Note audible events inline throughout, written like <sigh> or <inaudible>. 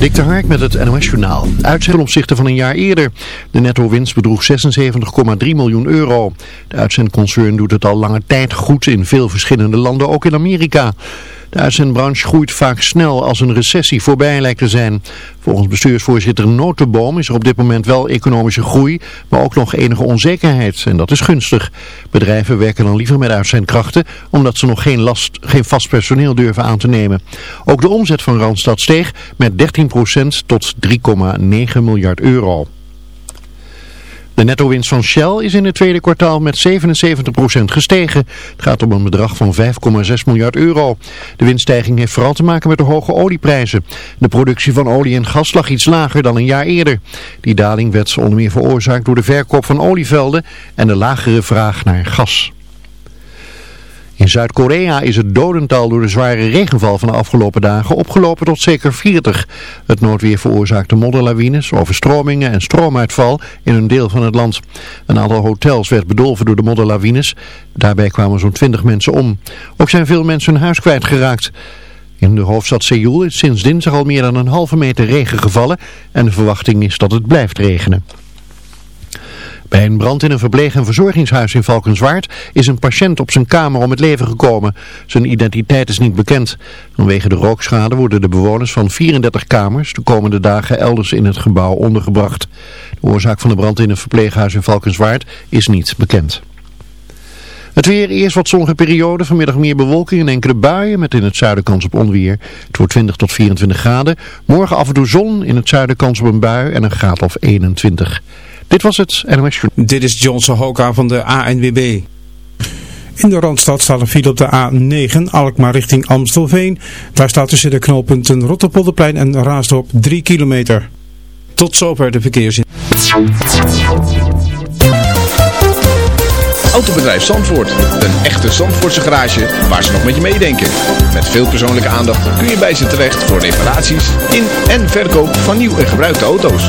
Dik de Hark met het NOS-journaal. Uitzet ten opzichte van een jaar eerder. De netto-winst bedroeg 76,3 miljoen euro. De uitzendconcern doet het al lange tijd goed in veel verschillende landen, ook in Amerika. De uitzendbranche groeit vaak snel als een recessie voorbij lijkt te zijn. Volgens bestuursvoorzitter Notenboom is er op dit moment wel economische groei, maar ook nog enige onzekerheid. En dat is gunstig. Bedrijven werken dan liever met uitzendkrachten, omdat ze nog geen, last, geen vast personeel durven aan te nemen. Ook de omzet van Randstad steeg met 13% tot 3,9 miljard euro. De netto-winst van Shell is in het tweede kwartaal met 77% gestegen. Het gaat om een bedrag van 5,6 miljard euro. De winststijging heeft vooral te maken met de hoge olieprijzen. De productie van olie en gas lag iets lager dan een jaar eerder. Die daling werd onder meer veroorzaakt door de verkoop van olievelden en de lagere vraag naar gas. In Zuid-Korea is het dodental door de zware regenval van de afgelopen dagen opgelopen tot zeker 40. Het noodweer veroorzaakte modderlawines, overstromingen en stroomuitval in een deel van het land. Een aantal hotels werd bedolven door de modderlawines. Daarbij kwamen zo'n 20 mensen om. Ook zijn veel mensen hun huis kwijtgeraakt. In de hoofdstad Seoul is sinds dinsdag al meer dan een halve meter regen gevallen en de verwachting is dat het blijft regenen. Bij een brand in een verpleeg- en verzorgingshuis in Valkenswaard is een patiënt op zijn kamer om het leven gekomen. Zijn identiteit is niet bekend. Vanwege de rookschade worden de bewoners van 34 kamers de komende dagen elders in het gebouw ondergebracht. De oorzaak van de brand in een verpleeghuis in Valkenswaard is niet bekend. Het weer, eerst wat zonnige periode, vanmiddag meer bewolking en enkele buien met in het zuiden kans op onweer. Het wordt 20 tot 24 graden. Morgen af en toe zon, in het zuiden kans op een bui en een graad of 21. Dit was het NOS Dit is Johnson Hoka van de ANWB. In de Randstad staat een file op de A9, Alkmaar richting Amstelveen. Daar staat tussen de knooppunten Rotterpolderplein en Raasdorp 3 kilometer. Tot zover de verkeersin. Autobedrijf Zandvoort. Een echte Zandvoortse garage waar ze nog met je meedenken. Met veel persoonlijke aandacht kun je bij ze terecht voor reparaties in en verkoop van nieuw en gebruikte auto's.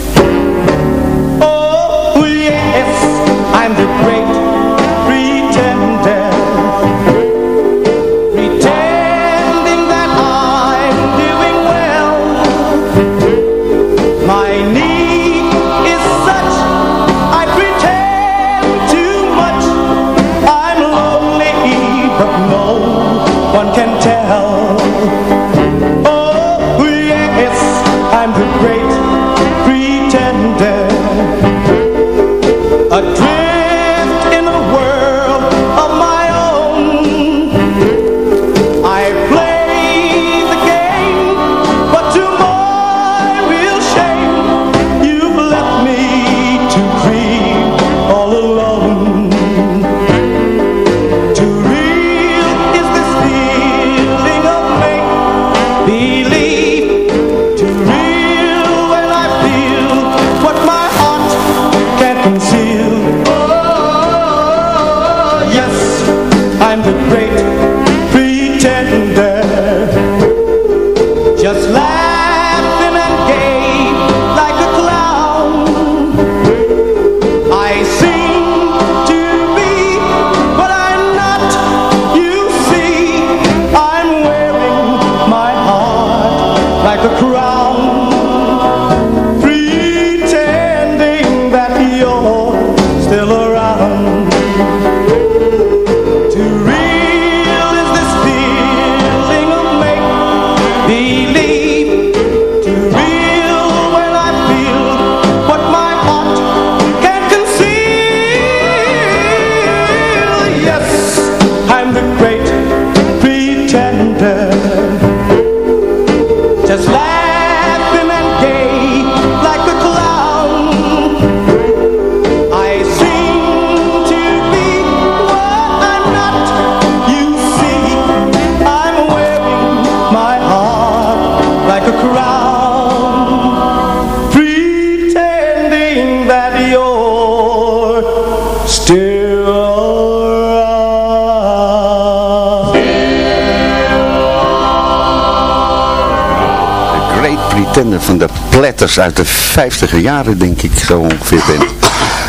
Platters uit de 50 jaren, denk ik, zo ongeveer ben.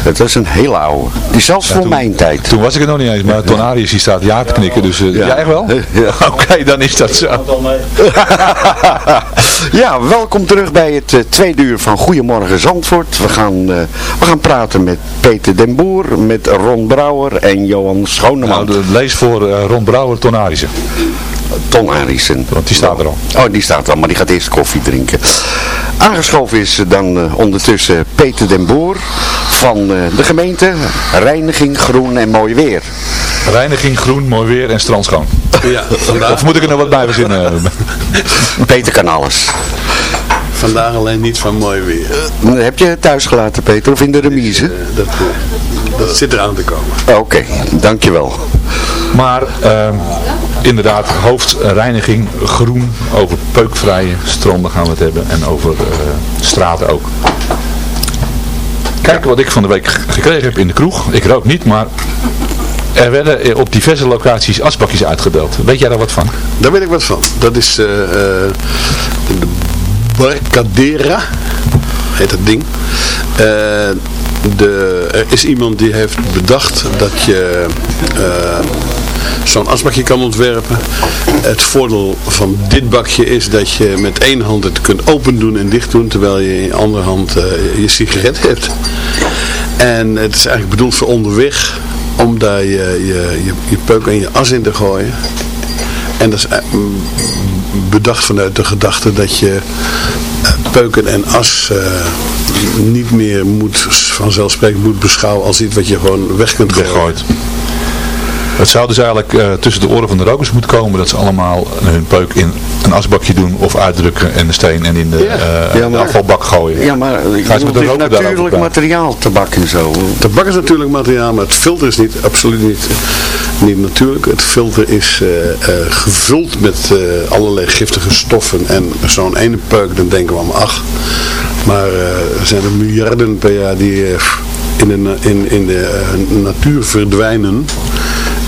Het was een hele oude. Die zelfs voor toen- mijn tijd. Toen was ik er nog niet eens, maar Ton Arias die staat ja te knikken, dus eh, Ja. ja. echt wel? Ja. <laughs> Oké, dan is dat zo. <laughs> ja, welkom terug bij het eh, tweede uur van Goedemorgen Zandvoort. We gaan, eh, we gaan praten met Peter den Boer, met Ron Brouwer en Johan Schoneman. Nou, lees voor Ron Brouwer, Ton Arissen. Ton Arissen. Want die staat er al. Oh, die staat er al, maar die gaat eerst koffie drinken. Aangeschoven is dan eh, ondertussen Peter den Boer van eh, de gemeente Reiniging Groen en Mooi Weer. Reiniging, groen, mooi weer en strandschoon. Ja, vandaag, Of moet ik er nog wat bij verzinnen? Peter kan alles. vandaag alleen niet van mooi weer. Heb je het thuis gelaten, Peter, of in de remise? Eh, dat, eh, dat zit eraan te komen. Oké, dankjewel. Maar ehm, inderdaad, hoofdreiniging groen, over peukvrije stranden gaan we het hebben en over eh, straten ook. Kijken wat ik van de week gekregen heb in de kroeg. Ik rook niet, maar er werden eh, op diverse locaties asbakjes uitgedeeld. Weet jij daar wat van? Daar weet ik wat van. Dat is eh, de Barcadera, heet dat ding. De, er is iemand die heeft bedacht dat je zo'n asbakje kan ontwerpen. Het voordeel van dit bakje is dat je met één hand het kunt open doen en dicht doen, terwijl je in je andere hand eh, je sigaret hebt. En het is eigenlijk bedoeld voor onderweg, om daar je, je, je, je en je as in te gooien. En dat is eh, mm, bedacht vanuit de gedachte dat je eh, peuken en as niet meer moet, vanzelfsprekend moet beschouwen als iets wat je gewoon weg kunt gooien. Het zou dus eigenlijk eh, tussen de oren van de rokers moeten komen dat ze allemaal hun peuk in een asbakje doen of uitdrukken en de steen en in de, Ja. eh, Ja, maar- afvalbak gooien. Ja, maar eh, Gaan ze met de het is roker daarover natuurlijk materiaal, tabak en zo. Tabak is natuurlijk materiaal, maar het filter is niet, absoluut niet, niet natuurlijk. Het filter is eh, eh, gevuld met eh, allerlei giftige stoffen. En zo'n ene peuk, dan denken we allemaal, ach. Maar eh, er zijn er miljarden per jaar die eh, in de, in, in de eh, natuur verdwijnen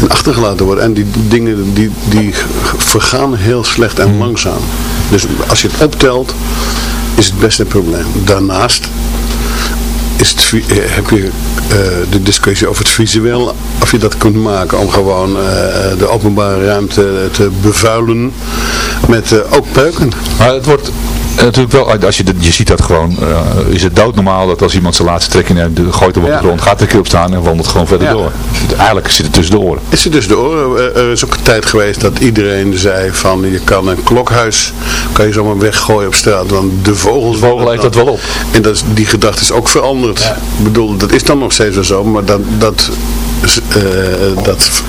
en achtergelaten worden. En die dingen die, die vergaan heel slecht en langzaam. Dus als je het optelt, is het best een probleem. Daarnaast is het, eh, heb je eh, de discussie over het visueel, of je dat kunt maken om gewoon eh, de openbare ruimte te bevuilen met ook peuken. Maar het wordt natuurlijk wel, als je, je ziet dat gewoon, eh, is het doodnormaal dat als iemand zijn laatste trekking neemt, gooit hem op de grond, gaat er een keer op staan en wandelt gewoon verder door. Eigenlijk zit het tussen de oren. Is er dus de oren. Er is ook een tijd geweest dat iedereen zei van je kan een klokhuis, kan je zomaar weggooien op straat, want de vogels... De vogel eet dat wel op. En dat is, die gedachte is ook veranderd. Ik bedoel, dat is dan nog steeds wel zo, maar dat, dat, is, eh, dat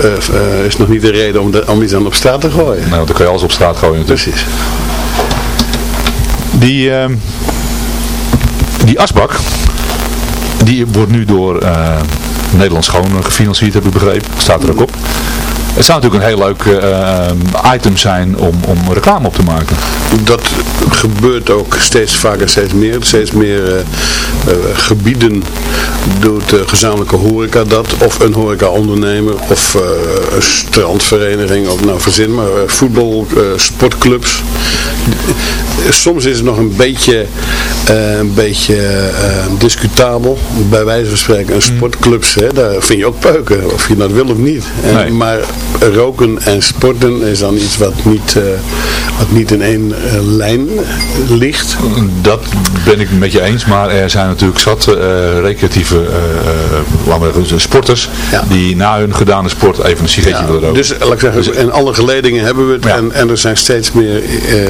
eh, eh, is nog niet de reden om, de, om iets aan op straat te gooien. Nou, dan kun je alles op straat gooien natuurlijk. Precies. Die, ehm, die asbak, die wordt nu door eh, Nederland Schoon gefinancierd, heb ik begrepen. Staat er ook op. Het zou natuurlijk een heel leuk eh, item zijn om, om reclame op te maken. Dat gebeurt ook steeds vaker, steeds meer. Steeds meer eh, gebieden doet de gezamenlijke horeca dat. Of een horeca-ondernemer. Of eh, een strandvereniging. Of nou verzin maar. eh, voetbal, eh, sportclubs. Soms is het nog een beetje, een beetje discutabel. Bij wijze van spreken een sportclubs. Hè, daar vind je ook peuken. Of je dat wil of niet. En, Nee. Maar roken en sporten is dan iets wat niet, wat niet in één lijn ligt. Dat ben ik met je eens, maar er zijn natuurlijk zat eh, recreatieve eh, eh, sporters Ja. die na hun gedane sport even een sigaretje willen roken. dus laat ik zeggen, in alle geledingen hebben we het. En, en er zijn steeds meer eh,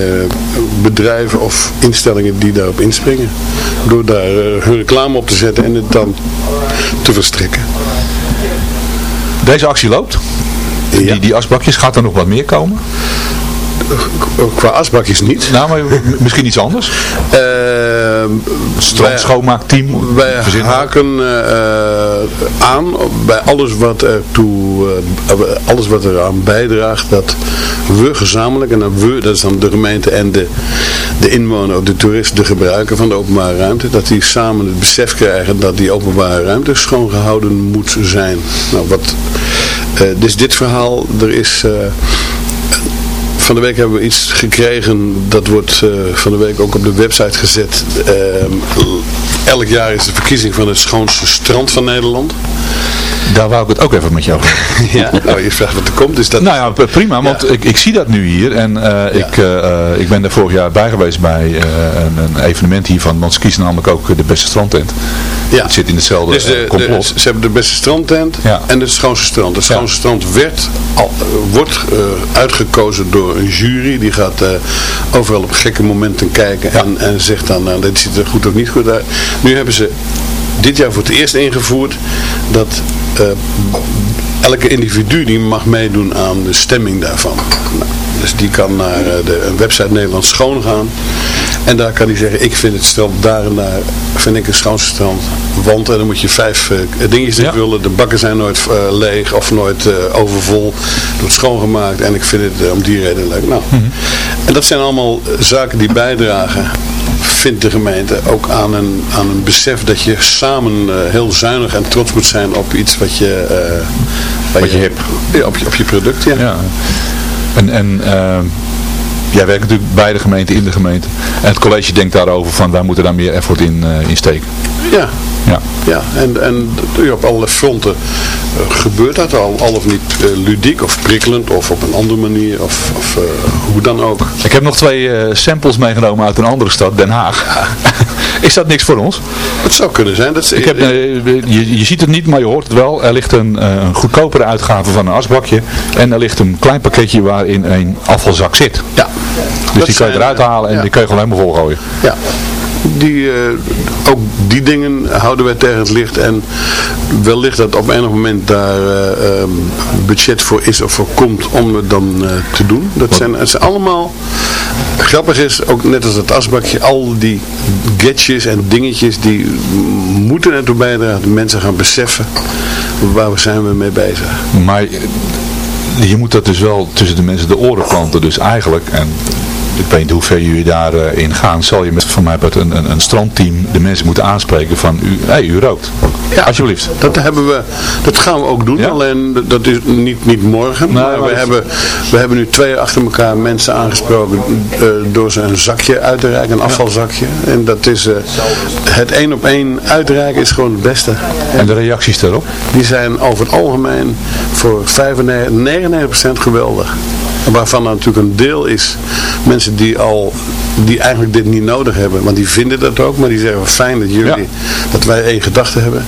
bedrijven of instellingen die daarop inspringen. Door daar hun reclame op te zetten en het dan te verstrekken. Deze actie loopt. Ja. Die, die asbakjes, gaat er nog wat meer komen? Qua asbakjes niet. Nou, maar misschien iets anders. Eh, Strand schoonmaakteam. Wij haken eh, aan bij alles wat, ertoe, eh, alles wat eraan bijdraagt dat we gezamenlijk, en dan we, dat is dan de gemeente en de, de inwoner de toerist, de gebruiker van de openbare ruimte, dat die samen het besef krijgen dat die openbare ruimte schoongehouden moet zijn. Nou, wat, eh, dus dit verhaal, er is... eh, van de week hebben we iets gekregen, dat wordt eh, van de week ook op de website gezet. Ehm, elk jaar is de verkiezing van het schoonste strand van Nederland. Daar wou ik het ook even met jou over <laughs> Ja, nou, je vraagt wat er komt. Is dat... Nou ja, prima, want ik, ik zie dat nu hier en eh, ik, eh, eh, ik ben er vorig jaar bij geweest bij eh, een, een evenement hiervan, want ze kiezen namelijk ook de beste strandtent. Ja. Het zit in hetzelfde Dus de, de- complot. ze hebben de beste strandtent Ja. en het schoonste strand. Het Ja. schoonste strand werd al, wordt eh, uitgekozen door een jury. Die gaat eh, overal op gekke momenten kijken en, en zegt dan, nou, dit ziet er goed of niet goed uit. Nu hebben ze dit jaar voor het eerst ingevoerd dat elke individu die mag meedoen aan de stemming daarvan. Nou, dus die kan naar eh, de website Nederland Schoon gaan. En daar kan hij zeggen, ik vind het strand daar en daar, vind ik het schoonste strand. Want, en dan moet je vijf eh, dingetjes Ja. invullen. De bakken zijn nooit eh, leeg of nooit eh, overvol. Het wordt schoongemaakt en ik vind het om die reden leuk. Nou, En dat zijn allemaal zaken die bijdragen, vindt de gemeente, ook aan een, aan een besef dat je samen heel zuinig en trots moet zijn op iets wat je, Wat je hebt. Ja, op, je, op je product, ja. Ja. En, en jij werkt natuurlijk bij de gemeente, in de gemeente. En het college denkt daarover van wij moeten daar meer effort in, eh, in steken. Ja, Ja. ja. En, en ja, op allerlei fronten eh, gebeurt dat al, al of niet eh, ludiek of prikkelend of op een andere manier of, of eh, hoe dan ook. Ik heb nog twee samples meegenomen uit een andere stad, Den Haag. <laughs> Is dat niks voor ons? Het zou kunnen zijn. Dat is, Ik heb, je, je ziet het niet, maar je hoort het wel. Er ligt een, een goedkopere uitgave van een asbakje. En er ligt een klein pakketje waarin een afvalzak zit. ja. Dus Dat die kan je eruit halen en ja. die kun je gewoon helemaal volgooien. Ja. Die, eh, ook die dingen houden wij tegen het licht en wellicht dat op enig moment daar eh, ehm, budget voor is of voor komt om het dan eh, te doen. Dat zijn, het zijn allemaal, grappig is, ook net als het asbakje, al die gadgets en dingetjes die moeten ertoe bijdragen dat mensen gaan beseffen waar zijn we mee bezig. Maar je moet dat dus wel tussen de mensen de oren planten. Dus eigenlijk, en ik weet niet hoe ver jullie daarin in gaan, zal je met van mij een, een, een strandteam de mensen moeten aanspreken van u, hey, u rookt. Ja. Alsjeblieft. Dat, hebben we, dat gaan we ook doen, Ja? alleen dat is niet, niet morgen. Nee, maar maar we, hebben, we hebben nu twee achter elkaar mensen aangesproken eh, door ze een zakje uit te reiken, een afvalzakje. En dat is eh, het één op één uitreiken is gewoon het beste. En de reacties daarop? Die zijn over het algemeen voor 95, 99% geweldig. Waarvan er natuurlijk een deel is mensen die al die eigenlijk dit niet nodig hebben. Want die vinden dat ook, maar die zeggen fijn dat jullie, Ja. dat wij één gedachte hebben.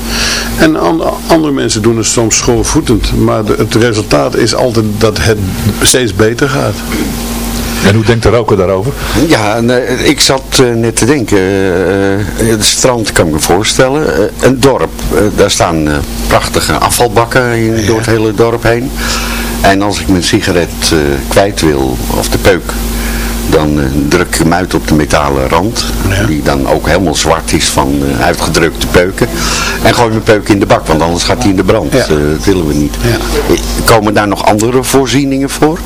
En an- andere mensen doen het soms schoolvoetend. Maar de- het resultaat is altijd dat het steeds beter gaat. En hoe denkt de roker daarover? Ja, nee, ik zat eh, net te denken. eh, eh, het strand kan ik me voorstellen. Een dorp. daar staan eh, prachtige afvalbakken in, door het hele dorp heen. En als ik mijn sigaret eh, kwijt wil, of de peuk, dan eh, druk ik hem uit op de metalen rand. Ja. Die dan ook helemaal zwart is van eh, uitgedrukte peuken. En gooi mijn peuk in de bak, want anders gaat hij in de brand. Ja. Dat willen we niet. Ja. Komen daar nog andere voorzieningen voor?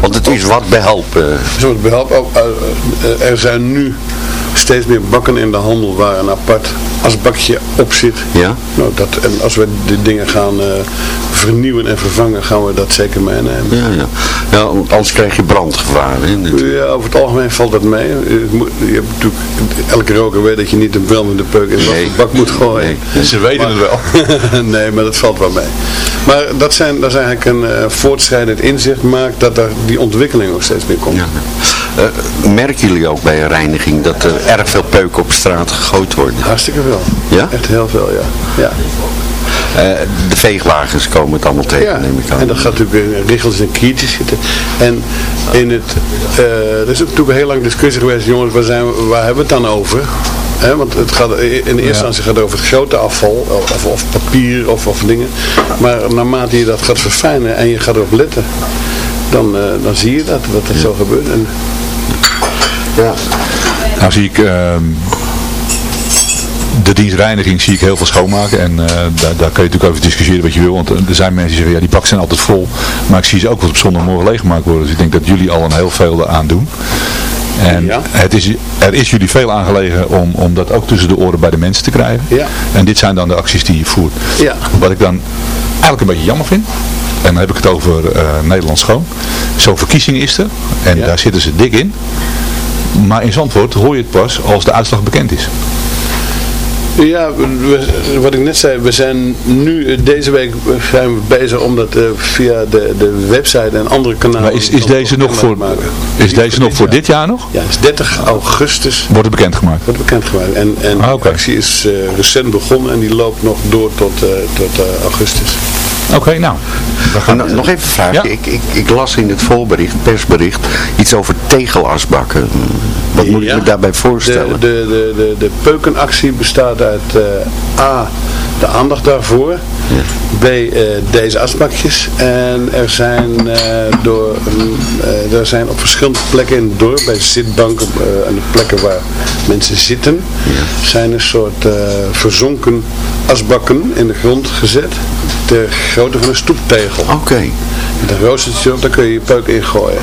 Want het is wat behelpen. Zo, het behelpt ook, eh, eh, er zijn nu steeds meer bakken in de handel waar een apart asbakje op zit. Ja? Nou, dat, en als we die dingen gaan eh, vernieuwen en vervangen, gaan we dat zeker meenemen. Ja, ja. ja want anders krijg je brandgevaar. Hè. Ja, over het algemeen valt dat mee. Je, moet- je hebt natuurlijk, elke roker weet dat je niet een brandende peuk in de Nee. bak moet gooien. Nee. Ze weten het wel. <laughs> nee, maar dat valt wel mee. Maar dat, zijn, dat is eigenlijk een eh, voortschrijdend inzicht maakt dat daar die ontwikkeling ook steeds meer komt. Ja. Eh, merken jullie ook bij een reiniging dat er erg veel peuken op straat gegooid worden? Hartstikke veel. Ja? Echt heel veel, ja. ja. Eh, de veegwagens komen het allemaal tegen, Ja, neem ik aan. en dat gaat natuurlijk in richels en kiertjes zitten. En in het, eh, er is natuurlijk een heel lang discussie geweest, jongens, waar, zijn we, waar hebben we het dan over? Hè, want het gaat, in de eerste instantie gaat het over het grote afval, of, of papier of, of dingen. Maar naarmate je dat gaat verfijnen en je gaat erop letten, dan, dan zie je dat, dat het zo gebeurt. En, ja. Nou zie ik ehm, de dienstreiniging zie ik heel veel schoonmaken en eh, daar, daar kun je natuurlijk over discussiëren wat je wil, want er zijn mensen die zeggen ja die bakken zijn altijd vol, maar ik zie ze ook wel op zondagmorgen leeggemaakt worden, dus ik denk dat jullie al een heel veel aan doen. En Ja. het is, er is jullie veel aangelegen om, om dat ook tussen de oren bij de mensen te krijgen. Ja. En dit zijn dan de acties die je voert. Ja. Wat ik dan eigenlijk een beetje jammer vind, en dan heb ik het over eh, Nederland Schoon. Zo'n verkiezing is er. En daar zitten ze dik in. Maar in Zandvoort hoor je het pas als de uitslag bekend is. Ja, we- wat ik net zei, we zijn nu, eh, deze week zijn we bezig om dat eh, via de, de website en andere kanalen... Maar is, is deze nog voor, is deze nog voor dit jaar nog? Ja, het is 30 augustus Wordt het bekendgemaakt? wordt bekendgemaakt. En, en Ah, de actie is eh, recent begonnen en die loopt nog door tot, eh, tot eh, augustus. Oké, nou. Gaan En nog even een vraagje. Ja. Ik, ik, ik las in het voorbericht, persbericht, iets over tegelasbakken. Wat moet ik Ja. me daarbij voorstellen? de, de, de, de peukenactie bestaat uit eh, A, de aandacht daarvoor. B, eh, deze asbakjes. En er zijn, eh, door, eh, er zijn op verschillende plekken in het dorp, bij zitbanken en de plekken waar mensen zitten, zijn een soort verzonken asbakken in de grond gezet. Ter grootte van een stoeptegel. Oké. Met een roostertje daar kun je je peuk in gooien.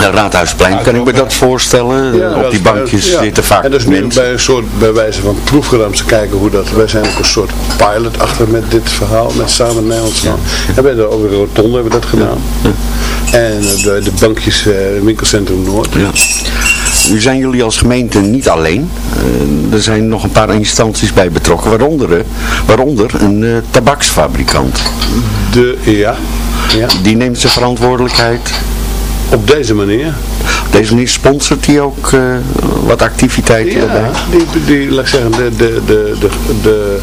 Raadhuisplein, kan ik me dat voorstellen? Ja, Op die bankjes ja. zitten vaak En is nu mensen. bij een soort, bij wijze van proef gedaan om te kijken hoe dat, wij zijn ook een soort pilot achter met dit verhaal, met samen Nederlands ja. En bij de de rotonde hebben we dat gedaan. En eh, de, bankjes, eh, winkelcentrum Noord. Ja. Nu zijn jullie als gemeente niet alleen. Eh, er zijn nog een paar instanties bij betrokken, waaronder, waaronder een tabaksfabrikant. De, ja, ja, Die neemt zijn verantwoordelijkheid. Op deze manier. Deze manier sponsort hij ook eh, wat activiteiten erbij. Ja, die, die, laat ik zeggen, de, de, de, de, de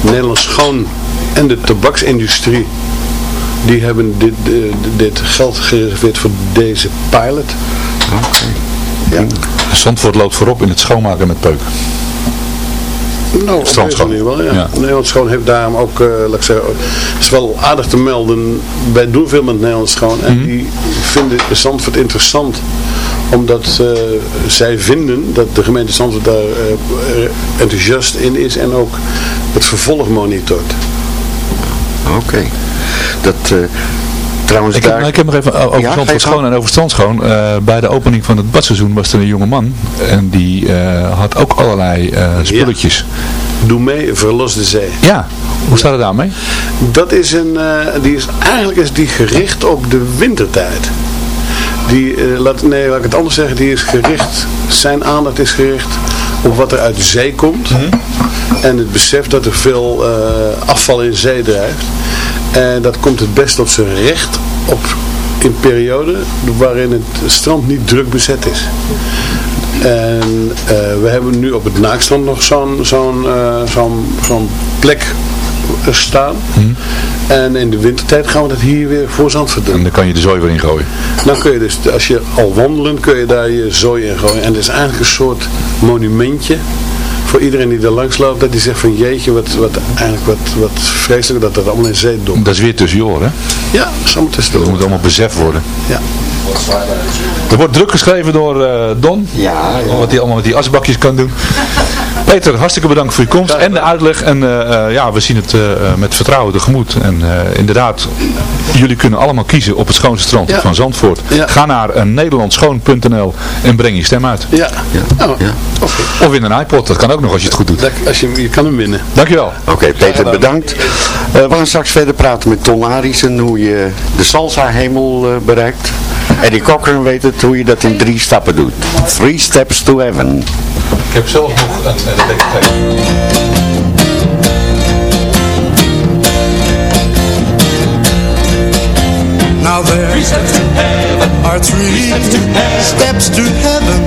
Nederlands schoon en de tabaksindustrie, die hebben dit, eh, dit geld gereserveerd voor deze pilot. Ja. Zandvoort loopt voorop in het schoonmaken met peuk. Nou, op Strand deze schoon. manier wel, ja. Ja. Nederland Schoon heeft daarom ook, eh, laat ik zeggen, het is wel aardig te melden. Wij doen veel met Nederland Schoon en die vinden Zandvoort interessant. Omdat eh, zij vinden dat de gemeente Zandvoort daar eh, enthousiast in is en ook het vervolg monitort. Oké. Dat, eh, trouwens Ik heb, daar... nou, ik heb nog even over Ja, Zandvoort en over Strand Schoon. Eh, bij de opening van het badseizoen was er een jonge man. En die eh, had ook allerlei eh, spulletjes. Doe mee, verlos de zee. Ja. Hoe staat het daarmee? Dat is een, die is, eigenlijk is die gericht op de wintertijd. Die, laat, nee, laat ik het anders zeggen, die is gericht, zijn aandacht is gericht op wat er uit de zee komt. En het besef dat er veel afval in zee drijft. En dat komt het best tot zijn recht op in perioden waarin het strand niet druk bezet is. En eh, we hebben nu op het Naakstrand nog zo'n zo'n eh, zo'n zo'n plek staan. En in de wintertijd gaan we dat hier weer voor Zandvoort doen. En dan kan je de zooi weer in gooien. Dan kun je dus, als je al wandelen, kun je daar je zooi in gooien. En het is eigenlijk een soort monumentje voor iedereen die er langs loopt. Dat die zegt van jeetje, wat, wat, eigenlijk wat, wat vreselijk dat dat allemaal in zee doet. Dat is weer tussen je oren. Ja, dat is allemaal Dat tussendoor. moet allemaal besef worden. Ja. Er wordt druk geschreven door eh, Don. Ja, ja. Wat hij allemaal met die asbakjes kan doen. Peter, hartstikke bedankt voor je komst en de uitleg. En eh, eh, ja, we zien het eh, met vertrouwen tegemoet. En eh, inderdaad, jullie kunnen allemaal kiezen op het schoonste strand Ja. van Zandvoort. Ja. Ga naar uh, nederlandschoon.nl en breng je stem uit. Ja, Ja. oké. Of in een iPod, dat kan ook nog als je het goed doet. Dat- Als je, je kan hem winnen. Dankjewel. Oké, Peter, bedankt. Eh, we gaan straks verder praten met Ton Arissen hoe je de salsa-hemel eh, bereikt. Eddie Cochran weet het hoe je dat in drie stappen doet. Three steps to heaven. Ik heb zelf nog een, een Now there are three steps to heaven.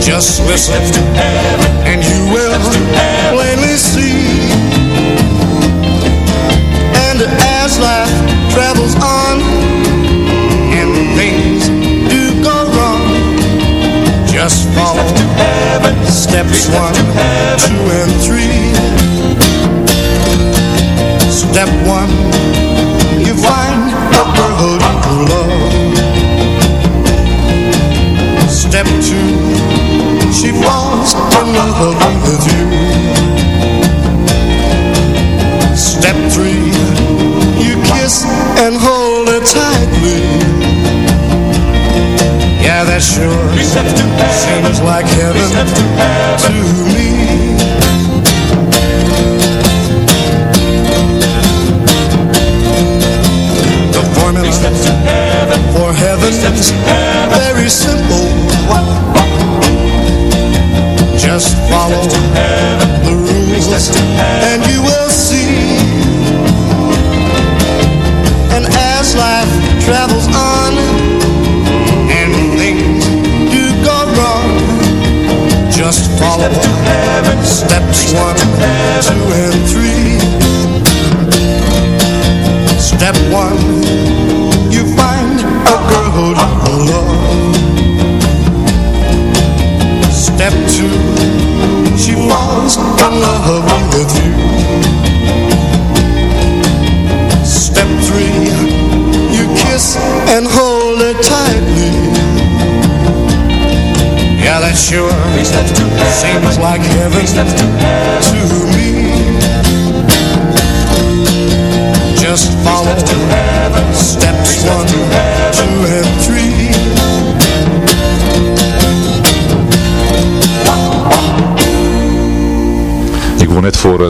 Just listen and you will plainly see. And as life follow. Steps to heaven. Steps, one, to heaven. two, and three. Step one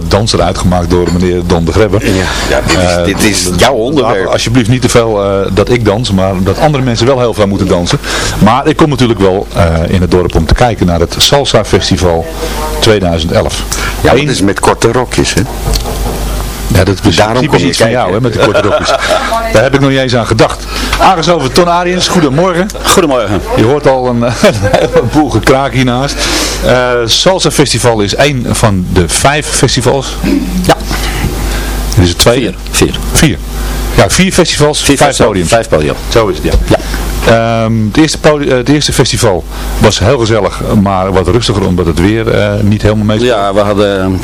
danser uitgemaakt door meneer Don de Grebbe. Ja, dit is, Eh, dit is jouw onderwerp. Laat alsjeblieft niet te veel eh, dat ik dans, maar dat andere mensen wel heel veel moeten dansen. Maar ik kom natuurlijk wel eh, in het dorp om te kijken naar het Salsa Festival 2011. Ja, dat Eén- is met korte rokjes, hè? ja, dat is Daarom typisch kom je iets van kijken. jou, hè, met de korte rokjes. <laughs> Daar heb ik nog niet eens aan gedacht. Aangeschoven Ton Ariens, goedemorgen. Goedemorgen. Je hoort al een, <laughs> een heleboel gekraak hiernaast. Eh Salsa Festival is één van de vijf festivals. Ja. Dit is het tweede. Vier. Vier. Vier. Ja, vier festivals, Vier vijf podiums. Vijf podium. Zo is het, ja. Ja. Ehm, het, eerste podi- eh, het eerste festival was heel gezellig, maar wat rustiger omdat het weer eh, niet helemaal mee Ja, we hadden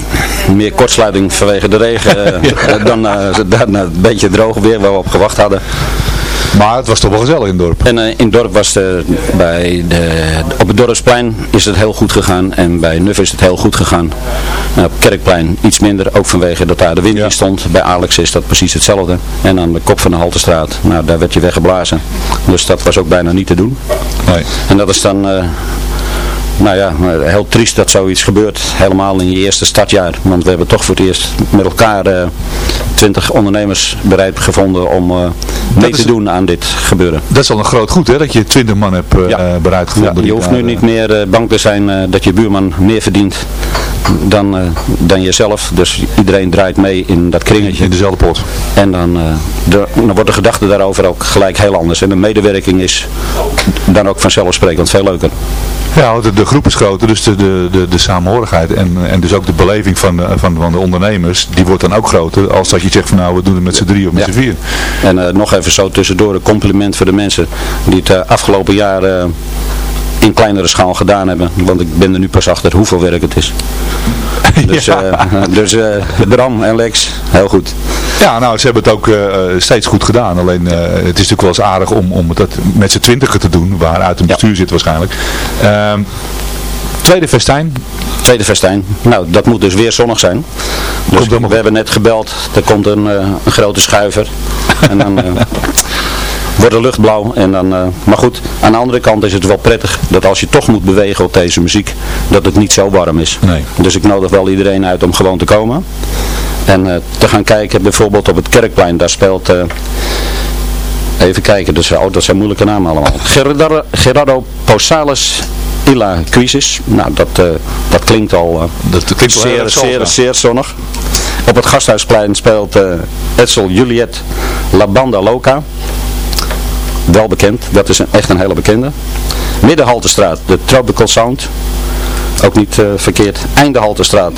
meer kortsluiting vanwege de regen <laughs> dan, dan het beetje droog weer waar we op gewacht hadden. Maar het was toch wel gezellig in het dorp. En eh, in het dorp was de, bij de, op het dorpsplein is het heel goed gegaan en bij Nuff is het heel goed gegaan. Nou, op Kerkplein iets minder, ook vanwege dat daar de wind in stond. Bij Alex is dat precies hetzelfde. En aan de kop van de Haltestraat, nou daar werd je weggeblazen. Dus dat was ook bijna niet te doen. Nee. En dat is dan... eh, nou ja, heel triest dat zoiets gebeurt. Helemaal in je eerste startjaar. Want we hebben toch voor het eerst met elkaar eh, twintig ondernemers bereid gevonden om eh, mee is- te doen aan dit gebeuren. Dat is al een groot goed hè, dat je twintig man hebt Ja. bereid gevonden. Ja, je hoeft nu niet meer bang te zijn dat je buurman meer verdient dan, dan jezelf. Dus iedereen draait mee in dat kringetje. in dezelfde pot. En dan, de- dan wordt de gedachte daarover ook gelijk heel anders. En de medewerking is dan ook vanzelfsprekend veel leuker. Ja, de, de groep is groter, dus de, de, de, de samenhorigheid en, en dus ook de beleving van de, van, van de ondernemers, die wordt dan ook groter als dat je zegt van nou we doen het met z'n drie of met Ja. z'n vier. En eh, nog even zo tussendoor een compliment voor de mensen die het eh, afgelopen jaar eh, in kleinere schaal gedaan hebben. Want ik ben er nu pas achter hoeveel werk het is. <laughs> Dus, Ja. eh, dus eh, Bram en Lex, heel goed. Ja, nou, ze hebben het ook eh, steeds goed gedaan. Alleen, het is natuurlijk wel eens aardig om, om dat met z'n twintigen te doen, waar uit een bestuur zit waarschijnlijk. Ehm, tweede festijn. Tweede festijn. Nou, dat moet dus weer zonnig zijn. Dus we hebben net gebeld. Er komt een, een grote schuiver. En dan <laughs> wordt de lucht blauw. En dan, eh, maar goed, aan de andere kant is het wel prettig dat als je toch moet bewegen op deze muziek, dat het niet zo warm is. Nee. Dus ik nodig wel iedereen uit om gewoon te komen. En eh, te gaan kijken, bijvoorbeeld op het Kerkplein, daar speelt... eh, Even kijken, dus, oh, dat zijn moeilijke namen allemaal. Gerardo, Gerardo Posales Ila Crisis. Nou, dat, eh, dat klinkt al eh, Dat klinkt zeer, zeer, zeer zonnig. Op het Gasthuisplein speelt eh Edsel Juliet La Banda Loca. Wel bekend, dat is een, echt een hele bekende. Middenhaltestraat, de Tropical Sound. Ook niet eh, verkeerd. Eindehaltestraat,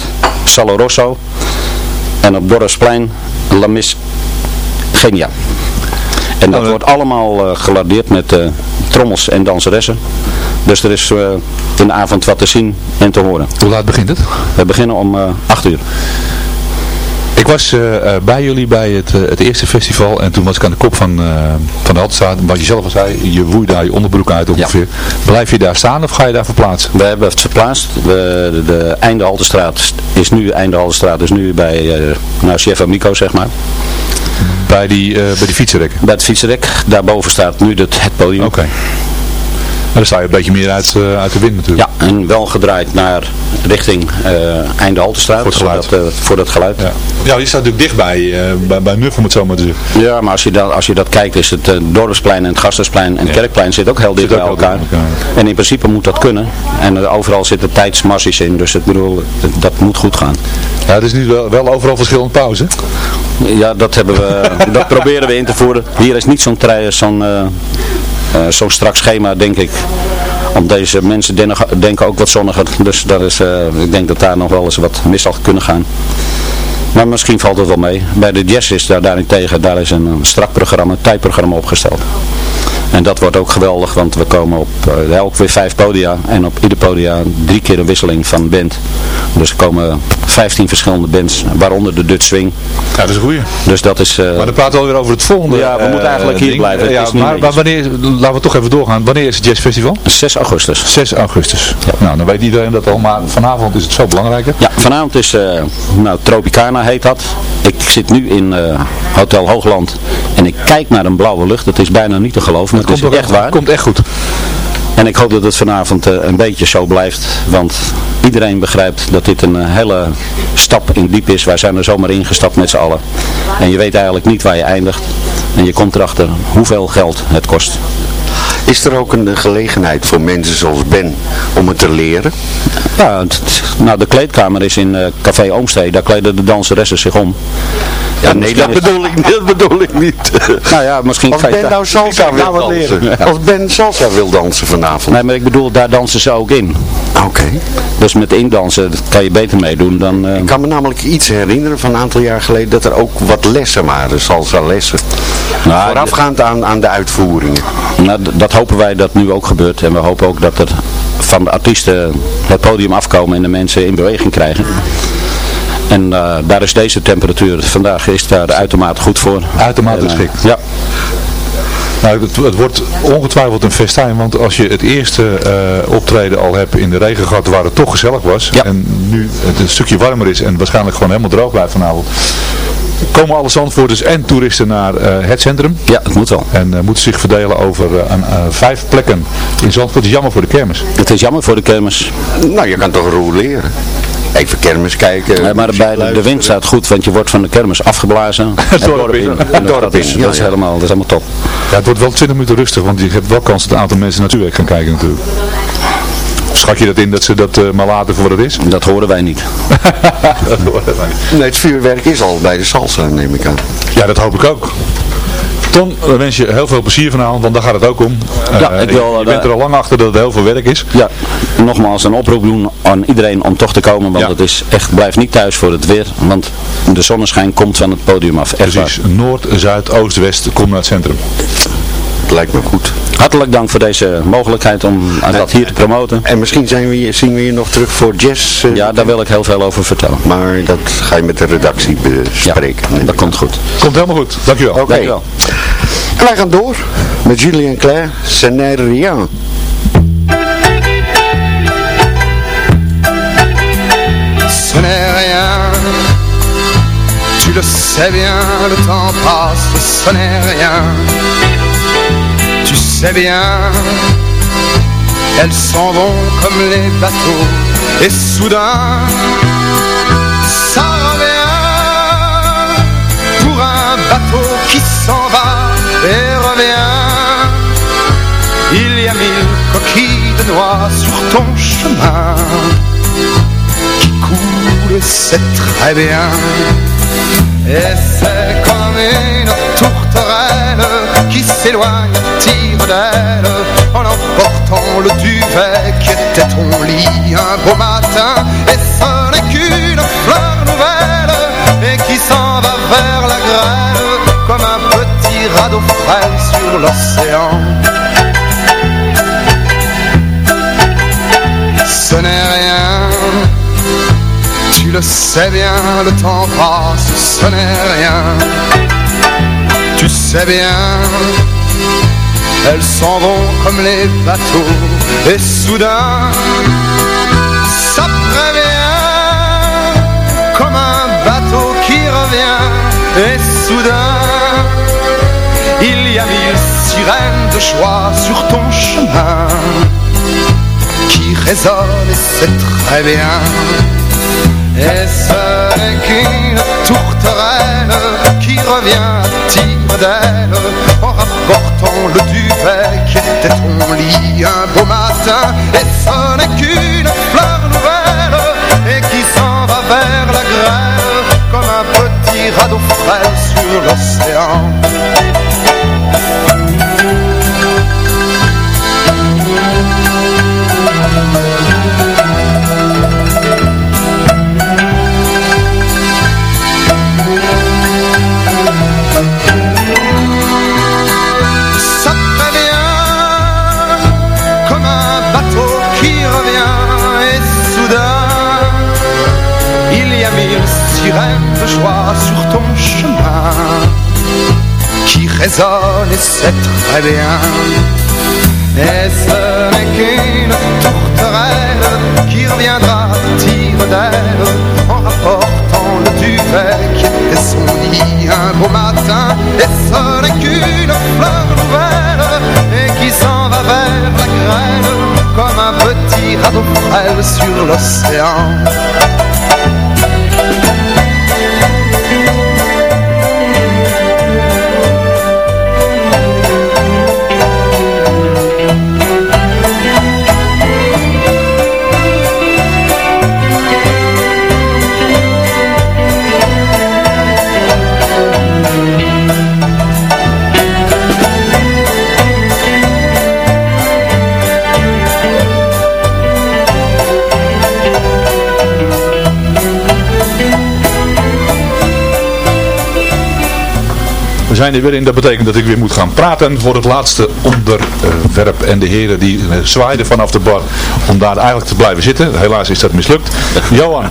Salo Rosso. En op Dorpsplein, La Miss Genia. En dat Oh, wordt allemaal eh, gelardeerd met eh, trommels en danseressen. Dus er is in de avond wat te zien en te horen. Hoe laat begint het? We beginnen om eh 8 uur. Ik was eh, eh, bij jullie bij het, eh, het eerste festival en toen was ik aan de kop van, van de Haltestraat. Wat je zelf al zei, je woei daar je onderbroek uit ongeveer. Blijf je daar staan of ga je daar verplaatsen? We hebben het verplaatst. We, de, de Einde Haltestraat is nu, Einde Haltestraat is nu bij eh nou, Chef Amico zeg maar. Bij die, eh, bij die fietsenrekken? Bij het fietsenrek. Daarboven staat nu het, het podium. Oké. Dan sta je een beetje meer uit, uh, uit de wind natuurlijk. Ja, en wel gedraaid naar richting uh, einde Haltestraat. Voor het geluid. Voor dat, uh, voor dat geluid. Ja. ja, die staat natuurlijk dichtbij, bij, bij Nuff om het zo maar te zeggen. Ja, maar als je, dat, als je dat kijkt is het Dorpsplein en het Gastersplein en het ja. Kerkplein zit ook heel dicht bij elkaar. elkaar. En in principe moet dat kunnen. En overal zitten tijdsmassies in, dus ik bedoel, dat moet goed gaan. Ja, het is nu wel, wel overal verschillende pauze. Ja, dat, hebben we, <laughs> dat proberen we in te voeren. Hier is niet zo'n zo'n uh, zo'n strak schema, denk ik. Om deze mensen denken ook wat zonniger. Dus dat is, uh, ik denk dat daar nog wel eens wat mis zal kunnen gaan. Maar misschien valt het wel mee. Bij de jazz is daar daarentegen, daar is een, strak programma, een tijdprogramma opgesteld. En dat wordt ook geweldig, want we komen op uh, elk weer vijf podia. En op ieder podia drie keer een wisseling van band. Dus komen 15 verschillende bands, waaronder de Dutch Swing. Ja, dat is een goeie. Dus dat is... Uh, maar dan praten we alweer over het volgende Ja, we uh, moeten eigenlijk hier ding. blijven. ja, maar, maar wanneer, laten we toch even doorgaan. Wanneer is het jazzfestival? 6 augustus. 6 augustus. Ja. Nou, dan weet iedereen dat al. Maar vanavond is het zo belangrijker. Ja, vanavond is, nou, Tropicana heet dat. Ik zit nu in Hotel Hoogland. En ik kijk naar een blauwe lucht. Dat is bijna niet te geloven. Maar het is echt waar. komt echt goed. En ik hoop dat het vanavond uh, een beetje zo blijft. Want iedereen begrijpt dat dit een uh, hele stap in diep is. Wij zijn er zomaar ingestapt met z'n allen. En je weet eigenlijk niet waar je eindigt. En je komt erachter hoeveel geld het kost. Is er ook een gelegenheid voor mensen zoals Ben om het te leren? Ja, nou de kleedkamer is in uh, Café Oomstee. Daar kleden de danseressen zich om. Ja, nee, dat bedoel, ik, dat bedoel ik niet. Nou ja, misschien Als Ben nou salsa wil dansen. Ja. Als Ben salsa wil dansen vanavond. Nee, maar ik bedoel, daar dansen ze ook in. Oké. Okay. Dus met indansen kan je beter meedoen dan... Uh... Ik kan me namelijk iets herinneren van een aantal jaar geleden dat er ook wat lessen waren, salsa lessen. Nou, Voorafgaand aan, aan de uitvoeringen. Nou, dat hopen wij dat nu ook gebeurt. En we hopen ook dat er van de artiesten het podium afkomen en de mensen in beweging krijgen. En uh, daar is deze temperatuur vandaag is daar uitermate goed voor. Uitermate geschikt. ja. Nou, het, het, wordt ongetwijfeld een festijn, want als je het eerste uh, optreden al hebt in de regengat waar het toch gezellig was, ja. en nu het een stukje warmer is en waarschijnlijk gewoon helemaal droog blijft vanavond, komen alle Zandvoorters en toeristen naar uh, het centrum. Ja, het moet wel. En uh, moeten zich verdelen over uh, vijf plekken in Zandvoort. Het is jammer voor de kermis. Het is jammer voor de kermis. Nou, je kan toch roleren. Even kermis kijken. Maar bij de, de wind staat goed, want je wordt van de kermis afgeblazen. <laughs> het dorp in. Het dorp in. Dat is helemaal, dat is helemaal top. Ja, het wordt wel 20 minuten rustig, want je hebt wel kans dat een aantal mensen natuurlijk gaan kijken natuurlijk. Schat je dat in dat ze dat uh, maar laten voor wat het is? <laughs> Dat horen wij niet. dat horen wij niet. Nee, het vuurwerk is al bij de salsa, neem ik aan. Ja, dat hoop ik ook. Ton, we wensen je heel veel plezier vanavond, want daar gaat het ook om. Ja, uh, ik wil, je bent er al lang achter dat het heel veel werk is. Ja, nogmaals een oproep doen aan iedereen om toch te komen, want ja. het is echt, blijf niet thuis voor het weer, want de zonneschijn komt van het podium af. Echt Precies, waar. noord, zuid, oost, west, kom naar het centrum. Lijkt me goed. Hartelijk dank voor deze mogelijkheid om en, dat hier te promoten. En misschien zijn we, zien we je nog terug voor jazz. Uh, ja, daar wil ik heel veel over vertellen. Maar dat ga je met de redactie bespreken. Ja, dat komt goed. Komt helemaal goed. Dankjewel. Oké. Okay. Dankjewel. En wij gaan door met Julien Claire, n'est rien. Ce n'est rien, tu le sais bien, le temps passe, ce n'est rien. Sais bien, elles s'en vont comme les bateaux, et soudain, ça revient pour un bateau qui s'en va et revient. Il y a mille coquilles de noix sur ton chemin qui coulent, c'est très bien. Et c'est comme une tourterelle qui s'éloigne, tire d'elle en emportant le duvet qui était ton lit un beau matin. Et ce n'est qu'une fleur nouvelle et qui s'en va vers la grêle comme un petit radeau frêle sur l'océan. Ce n'est rien, tu le sais bien, le temps passe, ce n'est rien. Sais bien, elles s'en vont comme les bateaux, et soudain, ça prévient, comme un bateau qui revient, et soudain, il y a mille sirènes de joie sur ton chemin qui résonnent et c'est très bien. Et ce n'est qu'une tourterelle revient tire d'aile en rapportant le duvet qui était ton lit un beau matin. Et ce n'est qu'une fleur nouvelle et qui s'en va vers la grève comme un petit radeau frêle sur l'océan? De joie sur ton chemin qui résonnent et c'est très bien. Et ce n'est qu'une tourterelle qui reviendra tire d'aile en rapportant le duvet était son lit un beau matin? Et ce n'est qu'une fleur nouvelle et qui s'en va vers la grêle comme un petit radeau frêle sur l'océan? Zijn er weer in, dat betekent dat ik weer moet gaan praten voor het laatste onderwerp. En de heren die eh, zwaaiden vanaf de bar om daar eigenlijk te blijven zitten. Helaas is dat mislukt. Johan.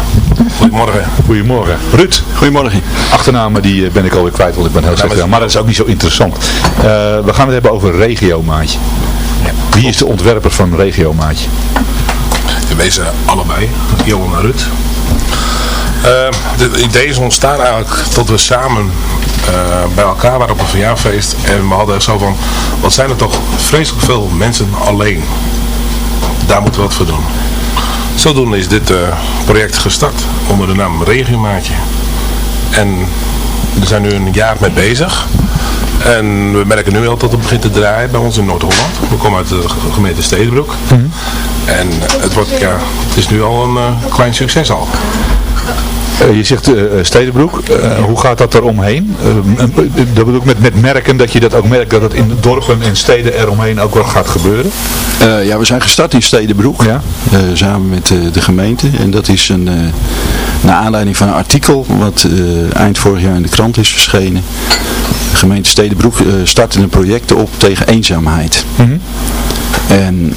<laughs> Goedemorgen. Goedemorgen. Ruud. Goedemorgen. Achternamen die eh, ben ik alweer kwijt, want ik ben heel slecht. Maar, maar dat is ook niet zo interessant. Eh, we gaan het hebben over regiomaatje. Wie is de ontwerper van regiomaatje? We wezen allebei, Johan en Rut. Uh, het idee is ontstaan eigenlijk dat we samen bij elkaar waren op een verjaarfeest. En we hadden zo van, wat zijn er toch vreselijk veel mensen alleen. Daar moeten we wat voor doen. Zodoende is dit uh, project gestart onder de naam Regiomaatje. En we zijn nu een jaar mee bezig. En we merken nu al dat het begint te draaien bij ons in Noord-Holland. We komen uit de gemeente Stedenbroek. Mm -hmm. En het, wordt, ja, het is nu al een uh, klein succes al. Uh, je zegt uh, Stedenbroek, uh, hoe gaat dat er omheen? dat bedoel ik met, met merken, dat je dat ook merkt dat het in dorpen en steden eromheen ook wel gaat gebeuren? ja, we zijn gestart in Stedenbroek, ja? samen met de gemeente. En dat is een, naar aanleiding van een artikel wat eind vorig jaar in de krant is verschenen. De gemeente Stedenbroek startte een project op tegen eenzaamheid. Mm -hmm. En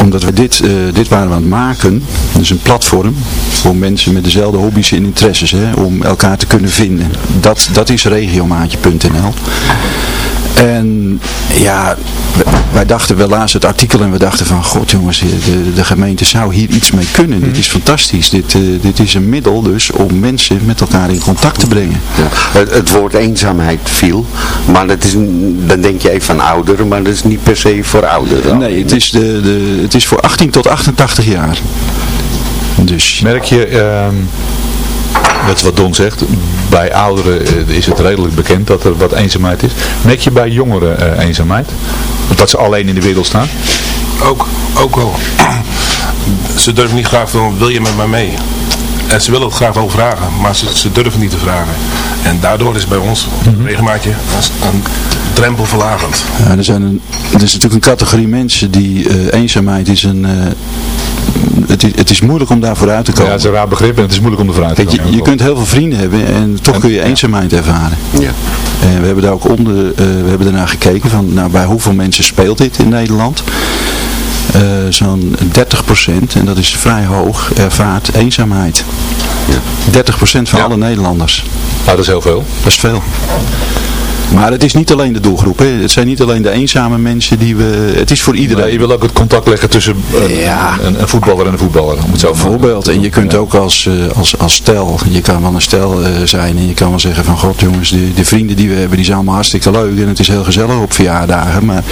omdat we dit, uh, dit waren we aan het maken, dus een platform voor mensen met dezelfde hobby's en interesses, hè, om elkaar te kunnen vinden. Dat, dat is regiomaatje.nl. En ja, wij dachten, we lazen het artikel en we dachten van, god jongens, de, de gemeente zou hier iets mee kunnen. Dit is fantastisch. Dit, uh, dit is een middel dus om mensen met elkaar in contact te brengen. Ja. Het, het, woord eenzaamheid viel, maar dat is, dan denk je even aan ouderen, maar dat is niet per se voor ouderen. Nee, het is, de, de, het is voor 18 tot 88 jaar. Dus. Merk je... Uh... Dat is wat Don zegt. Bij ouderen is het redelijk bekend dat er wat eenzaamheid is. Merk je bij jongeren uh, eenzaamheid? Dat ze alleen in de wereld staan? Ook, ook wel. <clears throat> Ze durven niet graag van, wil je met mij mee? En ze willen het graag wel vragen, maar ze, ze durven niet te vragen. En daardoor is bij ons mm -hmm. regelmaatje een, een drempel verlagend. Ja, er, zijn een, er is natuurlijk een categorie mensen die uh, eenzaamheid is een... Uh, het is, het is moeilijk om daar vooruit te komen. Ja, het is een raar begrip en het is moeilijk om er vooruit te komen. Je, je kunt heel veel vrienden hebben en toch en, kun je eenzaamheid ervaren. Ja. En we hebben daar ook onder, uh, we hebben daarnaar gekeken van nou, bij hoeveel mensen speelt dit in Nederland. Uh, Zo'n 30% en dat is vrij hoog ervaart eenzaamheid. Ja. 30% van ja. alle Nederlanders. Nou, dat is heel veel. Dat is veel. Maar het is niet alleen de doelgroep. Hè. Het zijn niet alleen de eenzame mensen die we... Het is voor iedereen. Je wil ook het contact leggen tussen een, een, een voetballer en een voetballer. Om het zo Bijvoorbeeld. En je kunt ook als, eh, als, als stel, je kan wel een stel eh, zijn en je kan wel zeggen van god jongens, de, de vrienden die we hebben, die zijn allemaal hartstikke leuk en het is heel gezellig op verjaardagen. Maar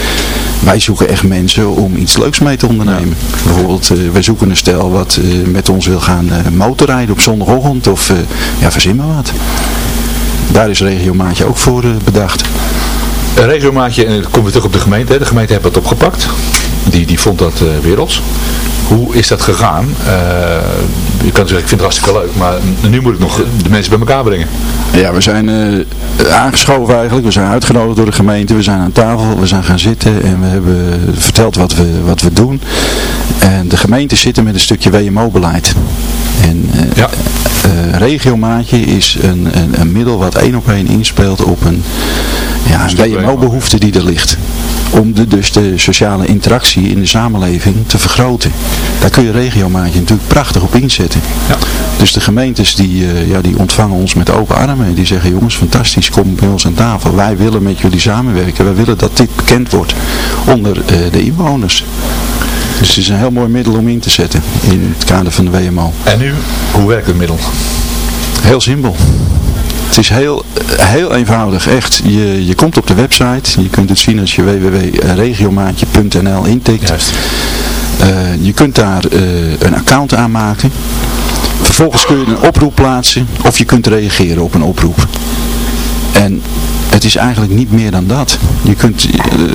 wij zoeken echt mensen om iets leuks mee te ondernemen. Bijvoorbeeld, uh, wij zoeken een stel wat met ons wil gaan motorrijden op zondagochtend of ja, verzin maar wat. Daar is Regiomaatje ook voor bedacht. Een regiomaatje, en dan komen we terug op de gemeente. De gemeente heeft dat opgepakt. Die, die vond dat uh, werelds. Hoe is dat gegaan? Uh, je kan zeggen, ik vind het hartstikke leuk, maar nu moet ik nog de mensen bij elkaar brengen. Ja, we zijn uh, aangeschoven eigenlijk. We zijn uitgenodigd door de gemeente. We zijn aan tafel, we zijn gaan zitten en we hebben verteld wat we, wat we doen. En de gemeente zitten met een stukje WMO-beleid. En uh, ja. uh, regiomaatje is een, een, een, middel wat één op één inspeelt op een, ja, een WMO-behoefte die er ligt om de, dus de sociale interactie in de samenleving te vergroten. Daar kun je regiomaatje natuurlijk prachtig op inzetten. Ja. Dus de gemeentes die, uh, ja, die ontvangen ons met open armen. Die zeggen jongens fantastisch, kom bij ons aan tafel. Wij willen met jullie samenwerken. Wij willen dat dit bekend wordt onder uh, de inwoners. Dus het is een heel mooi middel om in te zetten in het kader van de WMO. En nu, hoe werkt het middel? Heel simpel. Het is heel, heel eenvoudig, echt. Je, je komt op de website, je kunt het zien als je www.regiomaatje.nl intikt. Uh, je kunt daar uh, een account aanmaken. Vervolgens kun je een oproep plaatsen of je kunt reageren op een oproep. En het is eigenlijk niet meer dan dat. Je kunt, uh,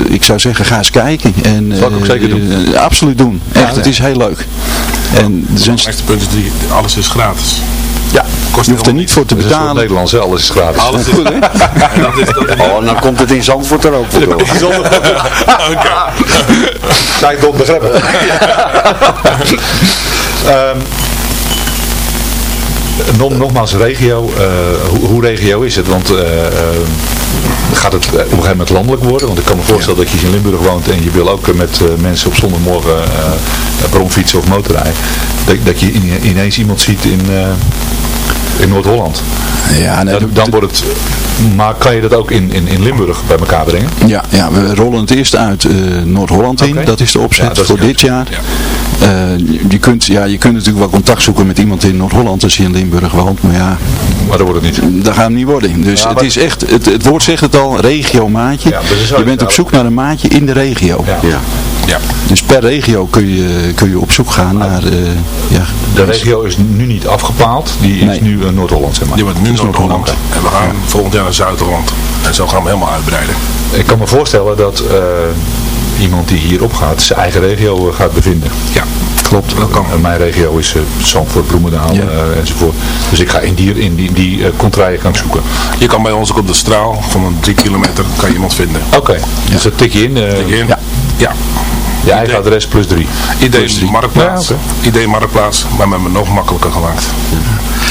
ik zou zeggen, ga eens kijken. En, Zal ik ook zeker doen? absoluut doen. Echt, ja, het is heel leuk. En er zijn... Het punt is, die, alles is gratis. Ja, Kost je hoeft er niet voor te betalen. Nederlands, alles is gratis. Alles is <laughs> goed, hè? <laughs> dat is, dat is... Oh, dan komt het in Zandvoort er ook voor door. <laughs> Oké. Zijn dom begrepen. um, nog, nogmaals, regio. Uh, hoe, hoe, regio is het? Want uh, uh, gaat het op een gegeven moment landelijk worden? Want ik kan me voorstellen ja. dat je in Limburg woont en je wil ook met mensen op zondagmorgen bromfietsen of motorrijden. Dat, dat je ineens iemand ziet in, in Noord-Holland. Ja, nee, dan, dan wordt het... Maar kan je dat ook in, in, in Limburg bij elkaar brengen? Ja, ja we rollen het eerst uit uh, Noord-Holland in. Dat is de opzet ja, voor dit jaar. Ja. Uh, je, kunt, ja, je kunt natuurlijk wel contact zoeken met iemand in Noord-Holland als je in Limburg woont. Maar ja, maar dat wordt het niet. Dat gaat het niet worden. Dus ja, het is echt, het, het woord zegt het al, regio maatje. je bent op zoek naar een maatje in de regio. Ja. Ja. Dus per regio kun je, kun je op zoek gaan naar... Uh, ja, de regio is nu niet afgepaald, die is nu uh, Noord-Holland zeg maar. Die wordt nu Noord-Holland Noord en we gaan ja. volgend jaar naar Zuid-Holland. En zo gaan we helemaal uitbreiden. Ik kan me voorstellen dat uh, iemand die hier opgaat zijn eigen regio gaat bevinden. Ja. Klopt. Dat kan. mijn regio is uh, Zandvoort, Bloemendaal ja. uh, enzovoort. Dus ik ga in die, in die, die uh, contraien kan zoeken. Je kan bij ons ook op de straal van een drie kilometer kan je iemand vinden. Oké. Okay. Ja. Dus dat tik je in. tik je in. Ja. ja. Je eigen adres plus 3. Idee Marktplaats. Ja, okay. Idee Marktplaats, maar met me nog makkelijker gemaakt.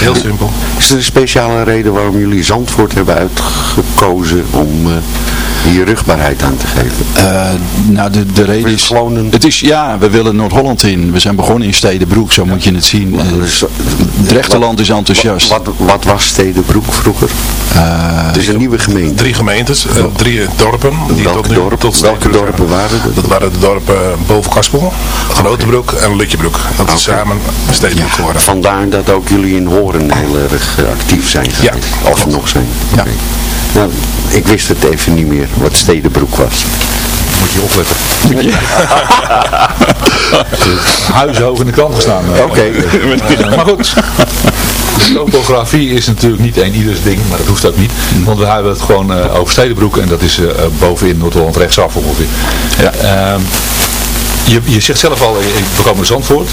Heel simpel. Is er een speciale reden waarom jullie Zandvoort hebben uitgekozen om uh, hier rugbaarheid aan te geven? Uh, nou, de, de reden is... Het is, ja, we willen Noord-Holland in. We zijn begonnen in Stedenbroek, zo ja. moet je het zien. Uh, dus, Drechterland is enthousiast. Wat, wat, wat was Stedenbroek vroeger? Het is een nieuwe gemeente. Drie gemeentes, drie dorpen. Die welke tot nu, dorp, tot welke dorpen waren dat? Dat waren de dorpen Bovenkaspel, Grotebroek en Lutjebroek. Dat is okay. samen Stedenbroek ja. geworden. Vandaar dat ook jullie in Horen heel erg actief zijn geweest. Ja. Of nog zijn. Ja. Nou, ik wist het even niet meer wat Stedenbroek was. Moet je opletten. <laughs> Huizen hoog in de krant gestaan. Oké. Okay. Maar goed. Topografie is natuurlijk niet een ieders ding, maar dat hoeft ook niet. Want we hebben het gewoon uh, over Stedenbroek en dat is uh, bovenin Noord-Holland rechtsaf ongeveer. Ja. Um, je, je zegt zelf al, we komen Zandvoort.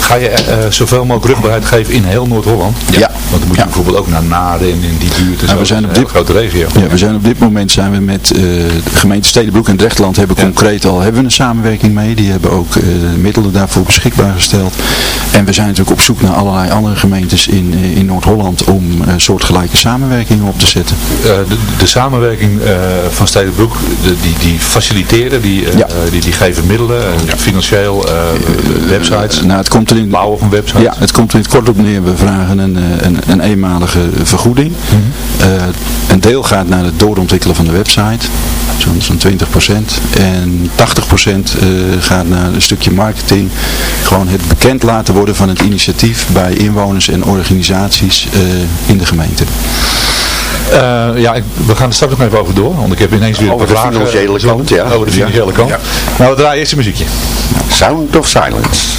Ga je uh, zoveel mogelijk rugbaarheid geven in heel Noord-Holland? Ja. Want dan moet je ja. bijvoorbeeld ook naar Naarden en in die buurt. En nou, we zijn op dit, grote regio. Ja, we zijn op dit moment zijn we met uh, de gemeente Stedenbroek en Drechtland hebben concreet al hebben we een samenwerking mee. Die hebben ook uh, middelen daarvoor beschikbaar gesteld. En we zijn natuurlijk op zoek naar allerlei andere gemeentes in, in Noord-Holland om soortgelijke samenwerkingen op te zetten. de, de samenwerking van Stedenbroek, de, die, die faciliteren, die, die, die geven middelen financieel, uh, websites, nou, het komt er in, bouwen van websites? Ja, het komt er in het kort op neer. We vragen een, een, een eenmalige vergoeding. Mm -hmm. Eh, een deel gaat naar het doorontwikkelen van de website, zo'n zo'n 20%. En 80% eh, gaat naar een stukje marketing. Gewoon het bekend laten worden van het initiatief bij inwoners en organisaties eh, in de gemeente. Eh, ja, ik- we gaan er straks nog even over door, want ik heb ineens weer Over een de paar vragen. financiële kant, ja. Over de financiële kant. Nou, we draaien eerst een muziekje. Sound of Silence.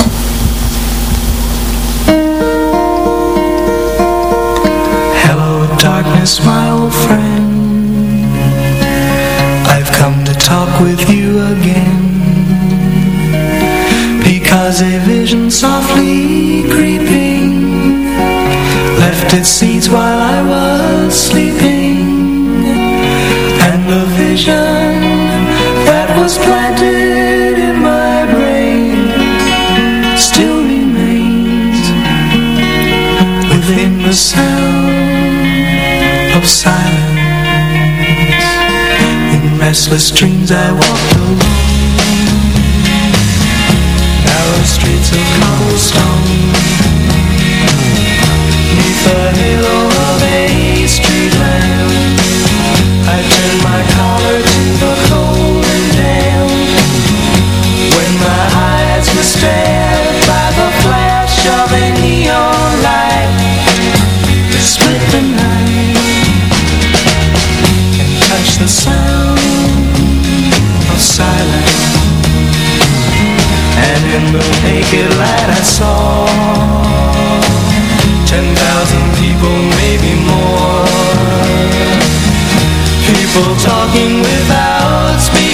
Hello, darkness, my old friend. I've come to talk with you again. Because a vision softly creeping left its seeds while I was sleeping. And the vision that was planted in my brain still remains within the sound of silence. In restless dreams I walked alone, narrow streets of cobblestone, in the naked light I saw ten thousand people, maybe more. People talking without speaking.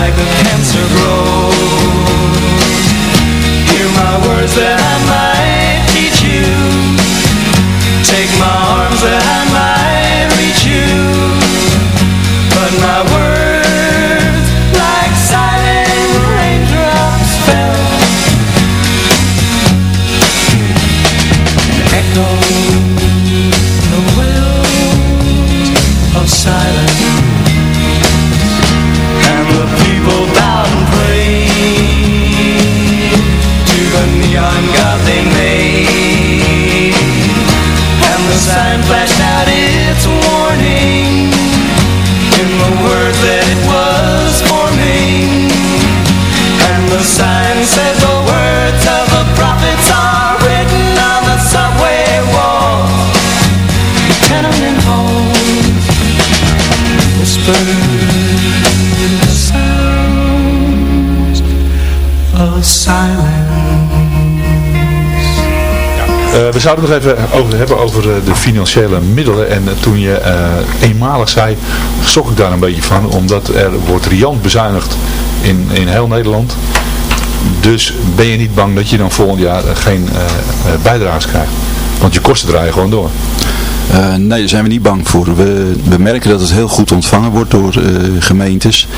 Like a cancer grows. Hear my words that I we zouden het nog even over hebben over eh, de financiële middelen. En eh, toen je eh, eenmalig zei, schrok ik daar een beetje van. Omdat er wordt riant bezuinigd in, in heel Nederland. Dus ben je niet bang dat je dan volgend jaar geen eh, bijdrages krijgt? Want je kosten draaien gewoon door. Nee, daar zijn we niet bang voor. We, we merken dat het heel goed ontvangen wordt door gemeentes.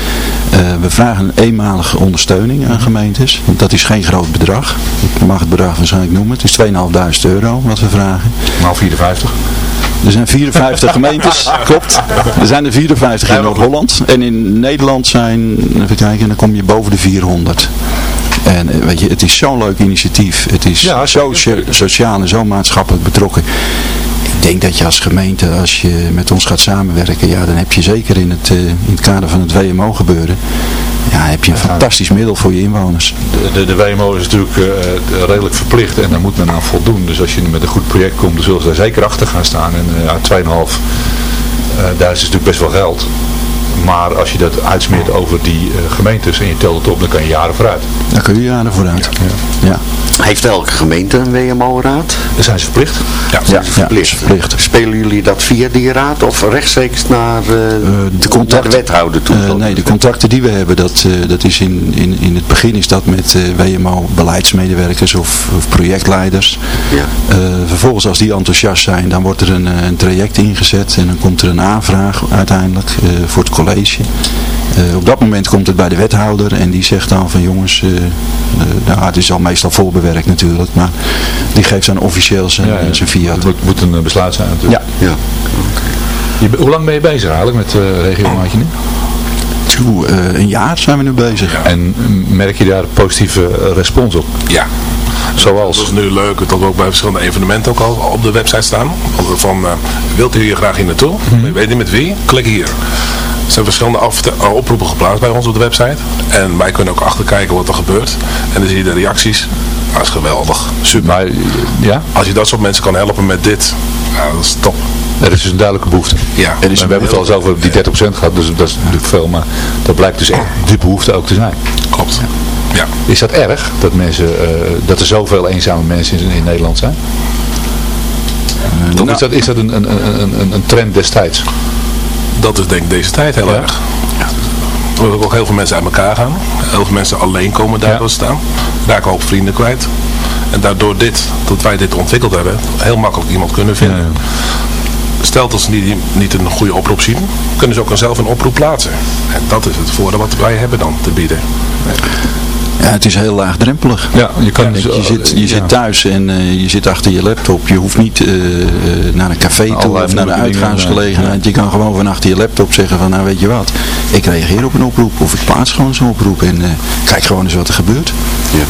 Eh, we vragen een eenmalige ondersteuning aan gemeentes. Dat is geen groot bedrag. Ik mag het bedrag waarschijnlijk noemen. Het is 2.500 euro wat we vragen. Nou, 54. Er zijn 54 <laughs> gemeentes, klopt. Er zijn er 54 in Noord-Holland. En in Nederland zijn, even kijken, dan kom je boven de 400. En eh, weet je, het is zo'n leuk initiatief. Het is zo so- sociaal en zo maatschappelijk betrokken. Ik denk dat je als gemeente, als je met ons gaat samenwerken, ja, dan heb je zeker in het, eh, in het kader van het WMO gebeuren, ja, heb je een fantastisch middel voor je inwoners. De, de, de WMO is natuurlijk eh, redelijk verplicht en daar moet men aan voldoen. Dus als je met een goed project komt, dan zullen ze daar zeker achter gaan staan. En eh, ja, 2,5 uh, duizend is natuurlijk best wel geld. Maar als je dat uitsmeert over die eh, gemeentes en je telt het op, dan kan je jaren vooruit. Daar kun je jaren vooruit. Ja. Heeft elke gemeente een WMO-raad? Daar zijn ze verplicht. Ja, verplicht? Spelen jullie dat via die raad of rechtstreeks naar, eh, de naar de wethouder toe? Eh, nee, de contacten die we hebben, dat, eh, dat is in, in, in het begin is dat met eh, WMO beleidsmedewerkers of, of projectleiders. Ja. Eh, vervolgens als die enthousiast zijn, dan wordt er een, eh, een traject ingezet en dan komt er een aanvraag uiteindelijk eh, voor het college. Eh, op dat moment komt het bij de wethouder en die zegt dan van jongens, eh, eh, nou, het is al meestal voorbewerkt natuurlijk, maar die geeft dan officieel zijn, Ja, ja. zijn fiat. Het moet, moet een eh, besluit zijn natuurlijk. Ja. ja. Je, hoe lang ben je bezig eigenlijk met uh, regiomaatje nu? Toe, eh, een jaar zijn we nu bezig. En mm, merk je daar positieve eh, respons op? Ja. Zoals? Dat is nu leuk dat we ook bij verschillende evenementen ook al op de website staan. Van, eh, wilt u hier graag hier naartoe? Mhm. Je weet niet met wie? Klik hier. Er zijn verschillende eh, oproepen geplaatst bij ons op de website. En wij kunnen ook achterkijken wat er gebeurt. En dan zie je de reacties. Dat is geweldig. Super. Maar, ja? Als je dat soort mensen kan helpen met dit, ja, dat is top. Er is dus een duidelijke behoefte. Ja. En we hebben het al eens over die 30% gehad, dus dat is natuurlijk veel, maar dat blijkt dus echt de behoefte ook te zijn. Klopt. Ja. Is dat erg, dat, mensen, eh, dat er zoveel eenzame mensen in, in Nederland zijn? is dat, is dat een, een, een, een, een trend destijds? Dat is denk ik deze tijd heel Ja. erg. Omdat ook heel veel mensen uit elkaar gaan. Heel veel mensen alleen komen daardoor staan. Raken ook vrienden kwijt. En daardoor dit, dat wij dit ontwikkeld hebben, heel makkelijk iemand kunnen vinden. Stel dat ze niet, niet een goede oproep zien, kunnen ze ook zelf een oproep plaatsen. En dat is het voordeel wat wij hebben dan te bieden. Ja, het is heel laagdrempelig. Ja, je kan dus, je zit, je ja. zit thuis en eh, je zit achter je laptop. Je hoeft niet eh, eh, naar een café toe Allerlei of naar een uitgaansgelegenheid. Je kan gewoon van achter je laptop zeggen van nou weet je wat. Ik reageer op een oproep of ik plaats gewoon zo'n oproep en eh, kijk gewoon eens wat er gebeurt. Ja.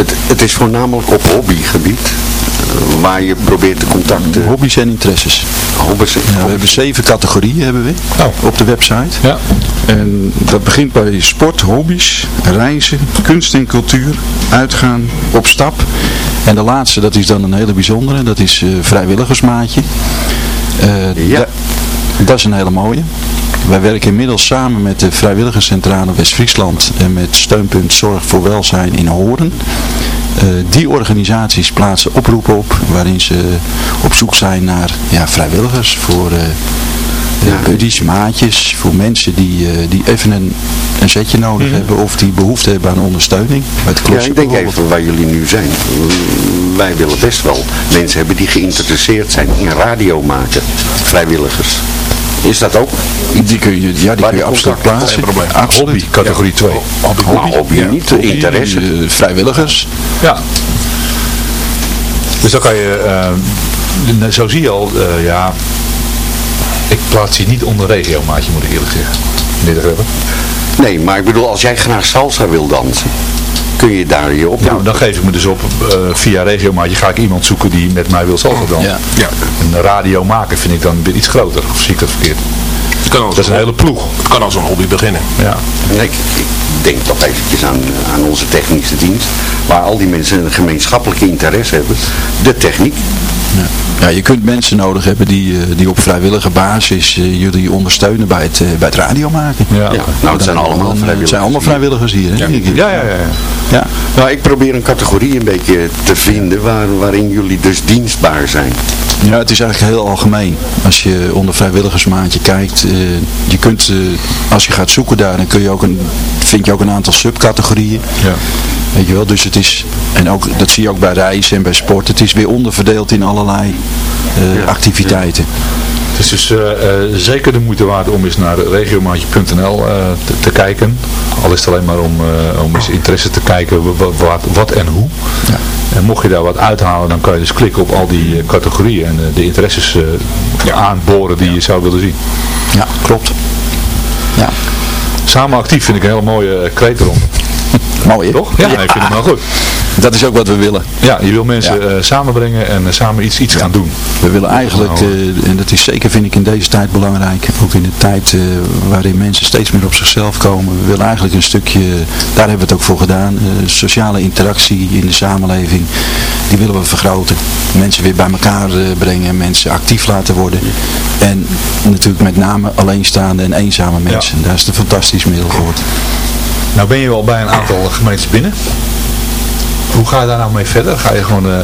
Het, het is voornamelijk op hobbygebied eh, waar je probeert de contacten... Hobby's en interesses. Hobby's, Ja, we hebben zeven categorieën hebben we Oh. op de website. Ja. En dat begint bij sport, hobby's, reizen, kunst en cultuur, uitgaan, op stap. En de laatste, dat is dan een hele bijzondere, dat is eh, vrijwilligersmaatje. Eh, Ja. da- dat is een hele mooie. Wij werken inmiddels samen met de Vrijwilligerscentrale West-Friesland en met steunpunt Zorg voor Welzijn in Horen. Eh, die organisaties plaatsen oproepen op waarin ze op zoek zijn naar ja, vrijwilligers voor Ja. buddies, maatjes, voor mensen die, eh, die even een, een zetje nodig hebben of die behoefte hebben aan ondersteuning. Het Ja, ik denk even waar jullie nu zijn. Wij willen best wel mensen hebben die geïnteresseerd zijn in radio maken. Vrijwilligers. Is dat ook? Die kun je, ja, die kun je die absoluut contact- plaatsen. geen probleem. Absoluut. Hobby, categorie 2. Hobby, hobby, Ja, niet hobby, interesse. eh, vrijwilligers. Ja. Dus dan kan je, eh, zo zie je al, eh, ja, ik plaats je niet onder regiomaatje moet ik eerlijk zeggen. Dit hebben. Nee, maar ik bedoel, als jij graag salsa wil dansen, kun je daar je op. Nou, dan geef ik me dus op, eh, via regiomaatje ga ik iemand zoeken die met mij wil salsa dansen. Ja. Ja. Een radio maken vind ik dan weer iets groter, of zie ik dat verkeerd? Het kan als Dat is een hele ploeg. Het kan als een hobby beginnen. Ja. Nee, ik, ik denk toch eventjes aan, aan onze technische dienst, waar al die mensen een gemeenschappelijke interesse hebben. De techniek. Ja. ja, je kunt mensen nodig hebben die, eh, die op vrijwillige basis eh, jullie ondersteunen bij het, eh, bij het radio maken. Ja. Ja, nou, het zijn allemaal vrijwilligers. Het zijn allemaal vrijwilligers hier. Hè? Ja. Ja, ja, ja. ja. Nou, ik probeer een categorie een beetje te vinden waar, waarin jullie dus dienstbaar zijn. Ja, het is eigenlijk heel algemeen. Als je onder vrijwilligersmaatje kijkt, eh, je kunt, eh, als je gaat zoeken daar, dan kun je ook een, vind je ook een aantal subcategorieën. Ja. Weet je wel, dus het is, en ook, dat zie je ook bij reizen en bij sport, het is weer onderverdeeld in allerlei eh, activiteiten. Het is dus eh, eh, zeker de moeite waard om eens naar regiomaatje.nl eh, te, te kijken. Al is het alleen maar om, om eens interesse te kijken wat, wat, wat en hoe. Ja. En mocht je daar wat uithalen, dan kan je dus klikken op al die categorieën en de interesses eh, aanboren die je zou willen zien. Ja, klopt. Ja, Samen actief vind ik een hele mooie kreet eronder. Mooi? Toch? Ja, ik vind hem wel goed. Dat is ook wat we willen. Ja, je wil mensen eh, samenbrengen en eh, samen iets, iets gaan doen. We willen eigenlijk, eh, en dat is zeker vind ik in deze tijd belangrijk, ook in de tijd waarin mensen steeds meer op zichzelf komen. We willen eigenlijk een stukje, daar hebben we het ook voor gedaan, sociale interactie in de samenleving, die willen we vergroten. Mensen weer bij elkaar brengen, mensen actief laten worden. En natuurlijk met name alleenstaande en eenzame mensen. Daar is het een fantastisch middel voor. Nou ben je al bij een aantal gemeentes binnen. hoe ga je daar nou mee verder? Ga je gewoon uh,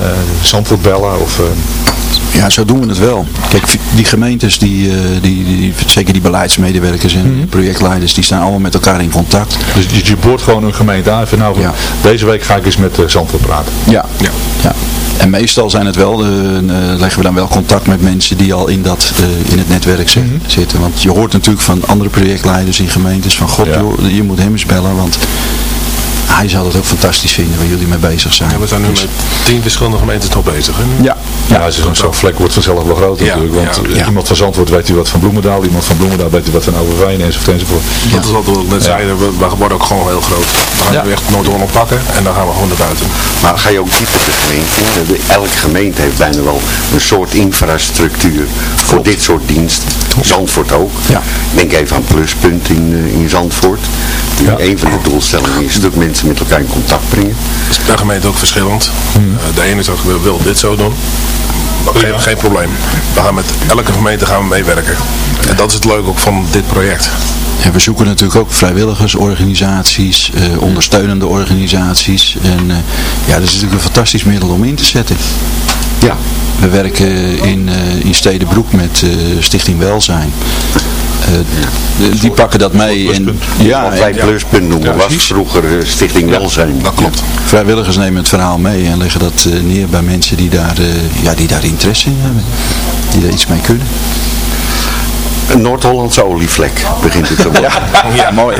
Zandvoort bellen of... Ja, zo doen we het wel. Kijk, die gemeentes, die, die, die, zeker die beleidsmedewerkers en Mhm. projectleiders, die staan allemaal met elkaar in contact. Dus je, je boort gewoon een gemeente aan. Van, nou, van, deze week ga ik eens met Zandvoort praten. Ja. ja. En meestal zijn het wel, uh, leggen we dan wel contact met mensen die al in, dat, uh, in het netwerk zitten. zitten. Want je hoort natuurlijk van andere projectleiders in gemeentes van god, joh, je moet hem eens bellen, want hij zal het ook fantastisch vinden waar jullie mee bezig zijn. Ja, we zijn nu Dus- met tien verschillende gemeentes nog bezig. Hè? Ja. Ja, zo'n zo vlek wordt vanzelf wel groter Ja, natuurlijk. Want ja. iemand van Zandvoort weet u wat van Bloemendaal, iemand van Bloemendaal weet u wat van Overveen enzovoort enzovoort. Dat is wat we net zeiden, we, we worden ook gewoon heel groot. We gaan nu echt Noord-Holland pakken en dan gaan we gewoon naar buiten. Maar ga je ook dieper de gemeente in? De- Elke gemeente heeft bijna wel een soort infrastructuur voor dit soort diensten. Zandvoort ook. Denk even aan Pluspunt in, eh, in Zandvoort. Die Een van de doelstellingen is dat mensen met elkaar in contact brengen. Dat is per gemeente ook verschillend. Hmm. Eh, de ene zegt, wil, wil dit zo doen. Maar Geen, geen probleem. We gaan met elke gemeente gaan we meewerken. En dat is het leuke ook van dit project. En we zoeken natuurlijk ook vrijwilligersorganisaties, eh, ondersteunende organisaties. En eh, ja, dat is natuurlijk een fantastisch middel om in te zetten. Ja. We werken in, eh, in Stedenbroek met eh, Stichting Welzijn. Eh, die pakken dat mee. En, Ja, wat wij en- Pluspunt noemen Ja, was vroeger eh, Stichting Welzijn. Dat klopt. Vrijwilligers nemen het verhaal mee en leggen dat eh, neer bij mensen die daar, eh, ja, die daar interesse in hebben. Die daar iets mee kunnen. Een Noord-Hollandse olievlek begint het te worden. <laughs> Ja, mooi.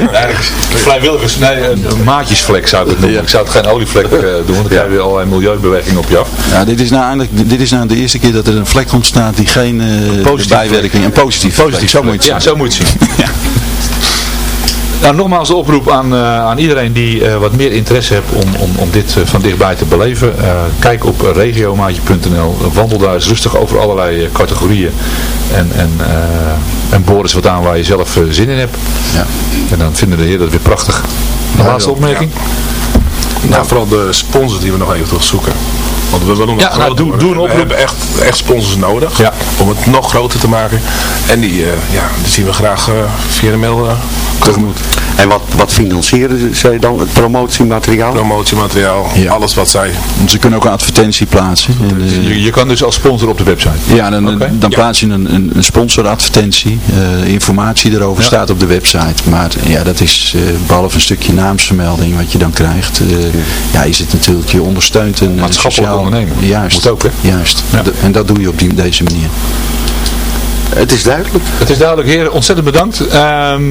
Vrijwilligers, nee, een, maatjesvlek zou ik het noemen. Ik zou het geen olievlek eh, doen, want dan krijg je weer allerlei milieubewegingen op je af. Ja, dit is nou eindelijk, dit is nou de eerste keer dat er een vlek ontstaat die geen eh, positieve bijwerking, een positief, Positief, zo moet je het Ja, zien. zo moet je het zien. <laughs> Nou, nogmaals de oproep aan, eh, aan iedereen die eh, wat meer interesse heeft om, om, om dit eh, van dichtbij te beleven. Kijk op regiomaatje.nl. Wandel daar eens rustig over allerlei categorieën. En, en, en boor eens wat aan waar je zelf zin in hebt. Ja. En dan vinden de heren dat weer prachtig. Een laatste opmerking? Nou, vooral de sponsors die we nog even toch zoeken. Want we willen nog Ja, nou, groter doe- worden. doe een We hebben echt, echt sponsors nodig Ja. om het nog groter te maken. En die, eh, ja, die zien we graag eh, via de mail uh, tegemoet. En wat, wat financieren zij dan? Het promotiemateriaal? Promotiemateriaal, Ja. alles wat zij... Ze kunnen ook een advertentie plaatsen. En, Je, je kan dus als sponsor op de website. Ja, dan, dan Ja. plaats je een, een, een sponsoradvertentie. Eh, informatie erover Ja. staat op de website. Maar ja, dat is eh, behalve een stukje naamsvermelding wat je dan krijgt. eh, ja, is het natuurlijk, je ondersteunt een Maatschappelijk sociaal... ondernemen. Juist, Moet ook, hè? juist. Ja. En dat doe je op die, deze manier. Het is duidelijk. Het is duidelijk, heren. Ontzettend bedankt. Ehm,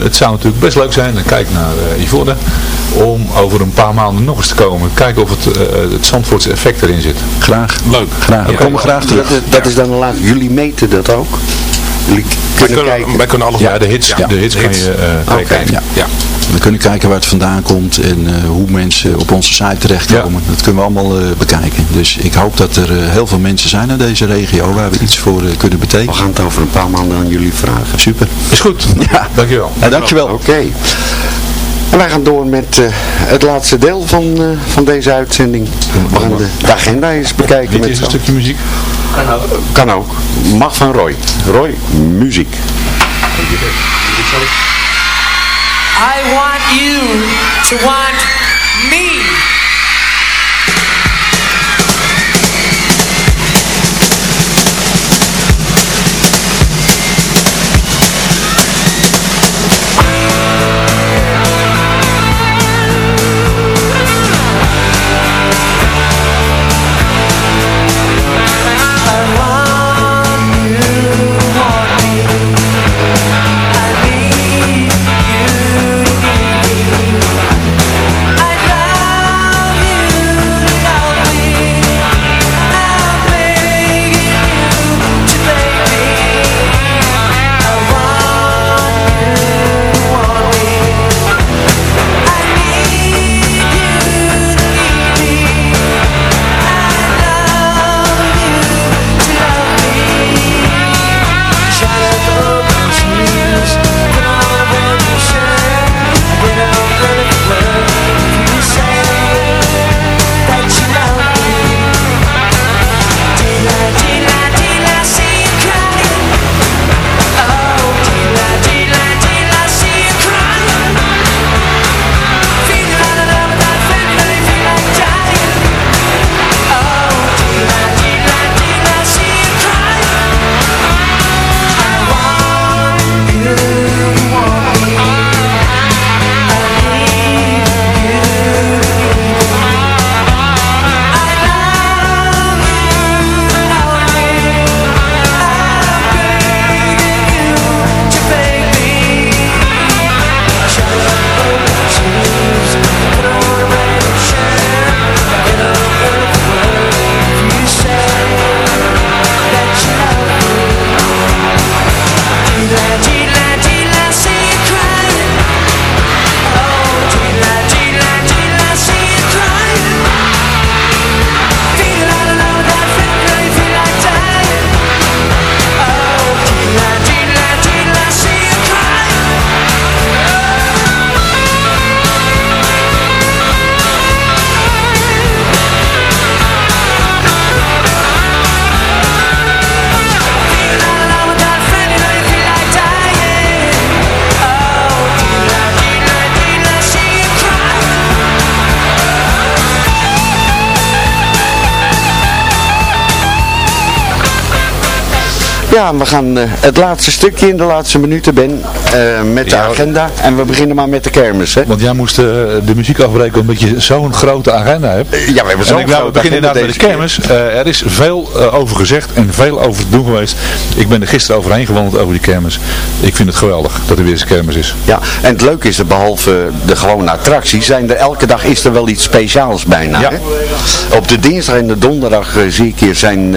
het zou natuurlijk best leuk zijn, en kijk naar eh Yvonne, om over een paar maanden nog eens te komen. Kijken of het, eh, het Zandvoortse effect erin zit. Graag. Leuk. Graag. We Ja. komen graag terug. Dat, dat is dan laatste. Jullie meten dat ook? Wij kunnen kunnen, kijken. wij kunnen alles Ja, de hits, Ja, de hits kan je eh Oké. kijken. Ja. Ja. We kunnen kijken waar het vandaan komt en eh, hoe mensen op onze site terechtkomen. Dat kunnen we allemaal eh, bekijken. Dus ik hoop dat er eh, heel veel mensen zijn in deze regio waar we iets voor kunnen We betekenen. gaan het over een paar maanden aan jullie vragen. Super. Is goed. <laughs> Ja. Dankjewel. Ja, dankjewel. Oké. En wij gaan door met eh, het laatste deel van, eh, van deze uitzending. We gaan de, de agenda eens bekijken. Dit met is een stukje muziek. Kan ook. Mag van Roy. Roy, muziek. I want you to want Ja, we gaan eh, het laatste stukje in de laatste minuten, Ben, eh, met de Ja. agenda. En we beginnen maar met de kermis, hè? Want jij moest eh, de muziek afbreken omdat je zo'n grote agenda hebt. Ja, we hebben En zo'n grote beginnen agenda inderdaad met de kermis. Er is veel over gezegd en veel over te doen geweest. Ik ben er gisteren overheen gewandeld over die kermis. Ik vind het geweldig dat er weer eens een kermis is. Ja, en het leuke is, dat behalve de gewone attracties, zijn er elke dag is er wel iets speciaals bijna. Ja. Hè? Op de dinsdag en de donderdag zie ik hier zijn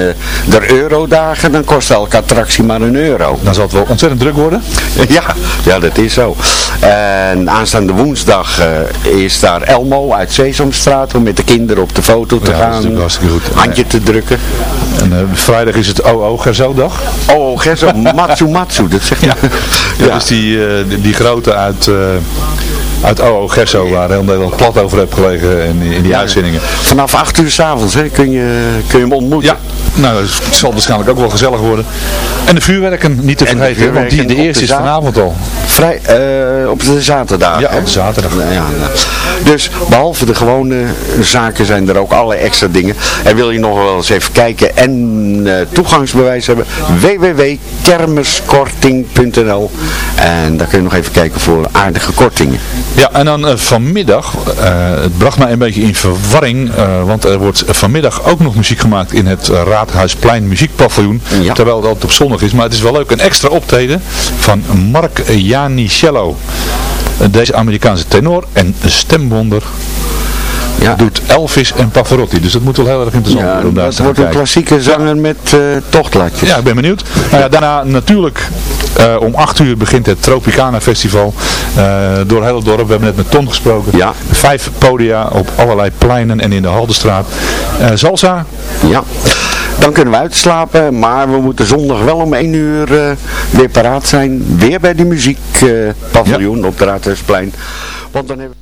er eurodagen, dan kost elke attractie maar een euro. Dan zal het wel ontzettend druk worden. <laughs> Ja, ja, dat is zo. En aanstaande woensdag eh, is daar Elmo uit Sesamstraat om met de kinderen op de foto te Ja, dat is gaan. goed. Handje te drukken. En eh, vrijdag is het OO Gerzo-dag. Oh, Gerso, Matsu Matsu, dat zeg je. Ja, <laughs> dat is die, eh, die, die grote uit, uit OO Gerso waar heel Nederland plat over heeft gelegen in, in die uitzendingen. Vanaf 8 uur s'avonds kun je, kun je hem ontmoeten. Ja, nou dat zal waarschijnlijk ook wel gezellig worden. En de vuurwerken niet te vergeten, want die, de eerste de is vanavond al. Vrij, eh, op de zaterdag. Ja, hè? op de zaterdag. Ja. Dus behalve de gewone zaken zijn er ook alle extra dingen. En wil je nog wel eens even kijken en eh, toegangsbewijs hebben, www.kermiskorting.nl En daar kun je nog even kijken voor aardige kortingen. Ja, en dan eh, vanmiddag, eh, het bracht mij een beetje in verwarring, eh, want er wordt vanmiddag ook nog muziek gemaakt in het Raadhuisplein Muziekpaviljoen, terwijl het altijd op zondag is. Maar het is wel leuk, een extra optreden van Mark Janicello. Deze Amerikaanse tenor en stemwonder doet Elvis en Pavarotti. Dus dat moet wel heel erg interessant Ja, worden om daar dat te gaan wordt een klassieke zanger met eh, tochtlatjes. Ja, ik ben benieuwd. Nou ja, daarna natuurlijk eh, om 8 uur begint het Tropicana Festival eh, door het hele dorp. We hebben net met Ton gesproken. Ja. Vijf podia op allerlei pleinen en in de Haldenstraat. Eh salsa. Ja. Dan kunnen we uitslapen, maar we moeten zondag wel om 1 uur weer paraat zijn. Weer bij die muziekpaviljoen op het Raadhuisplein. Want dan hebben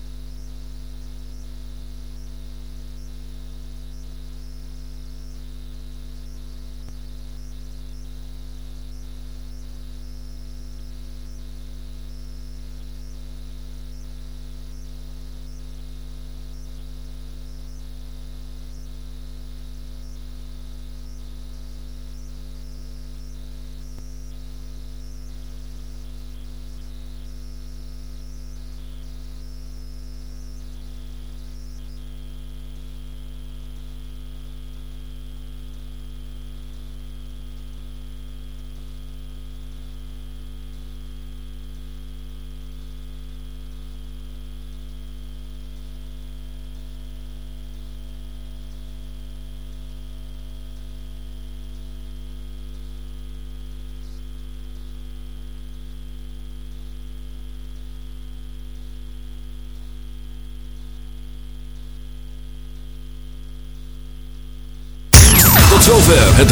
Tot zover het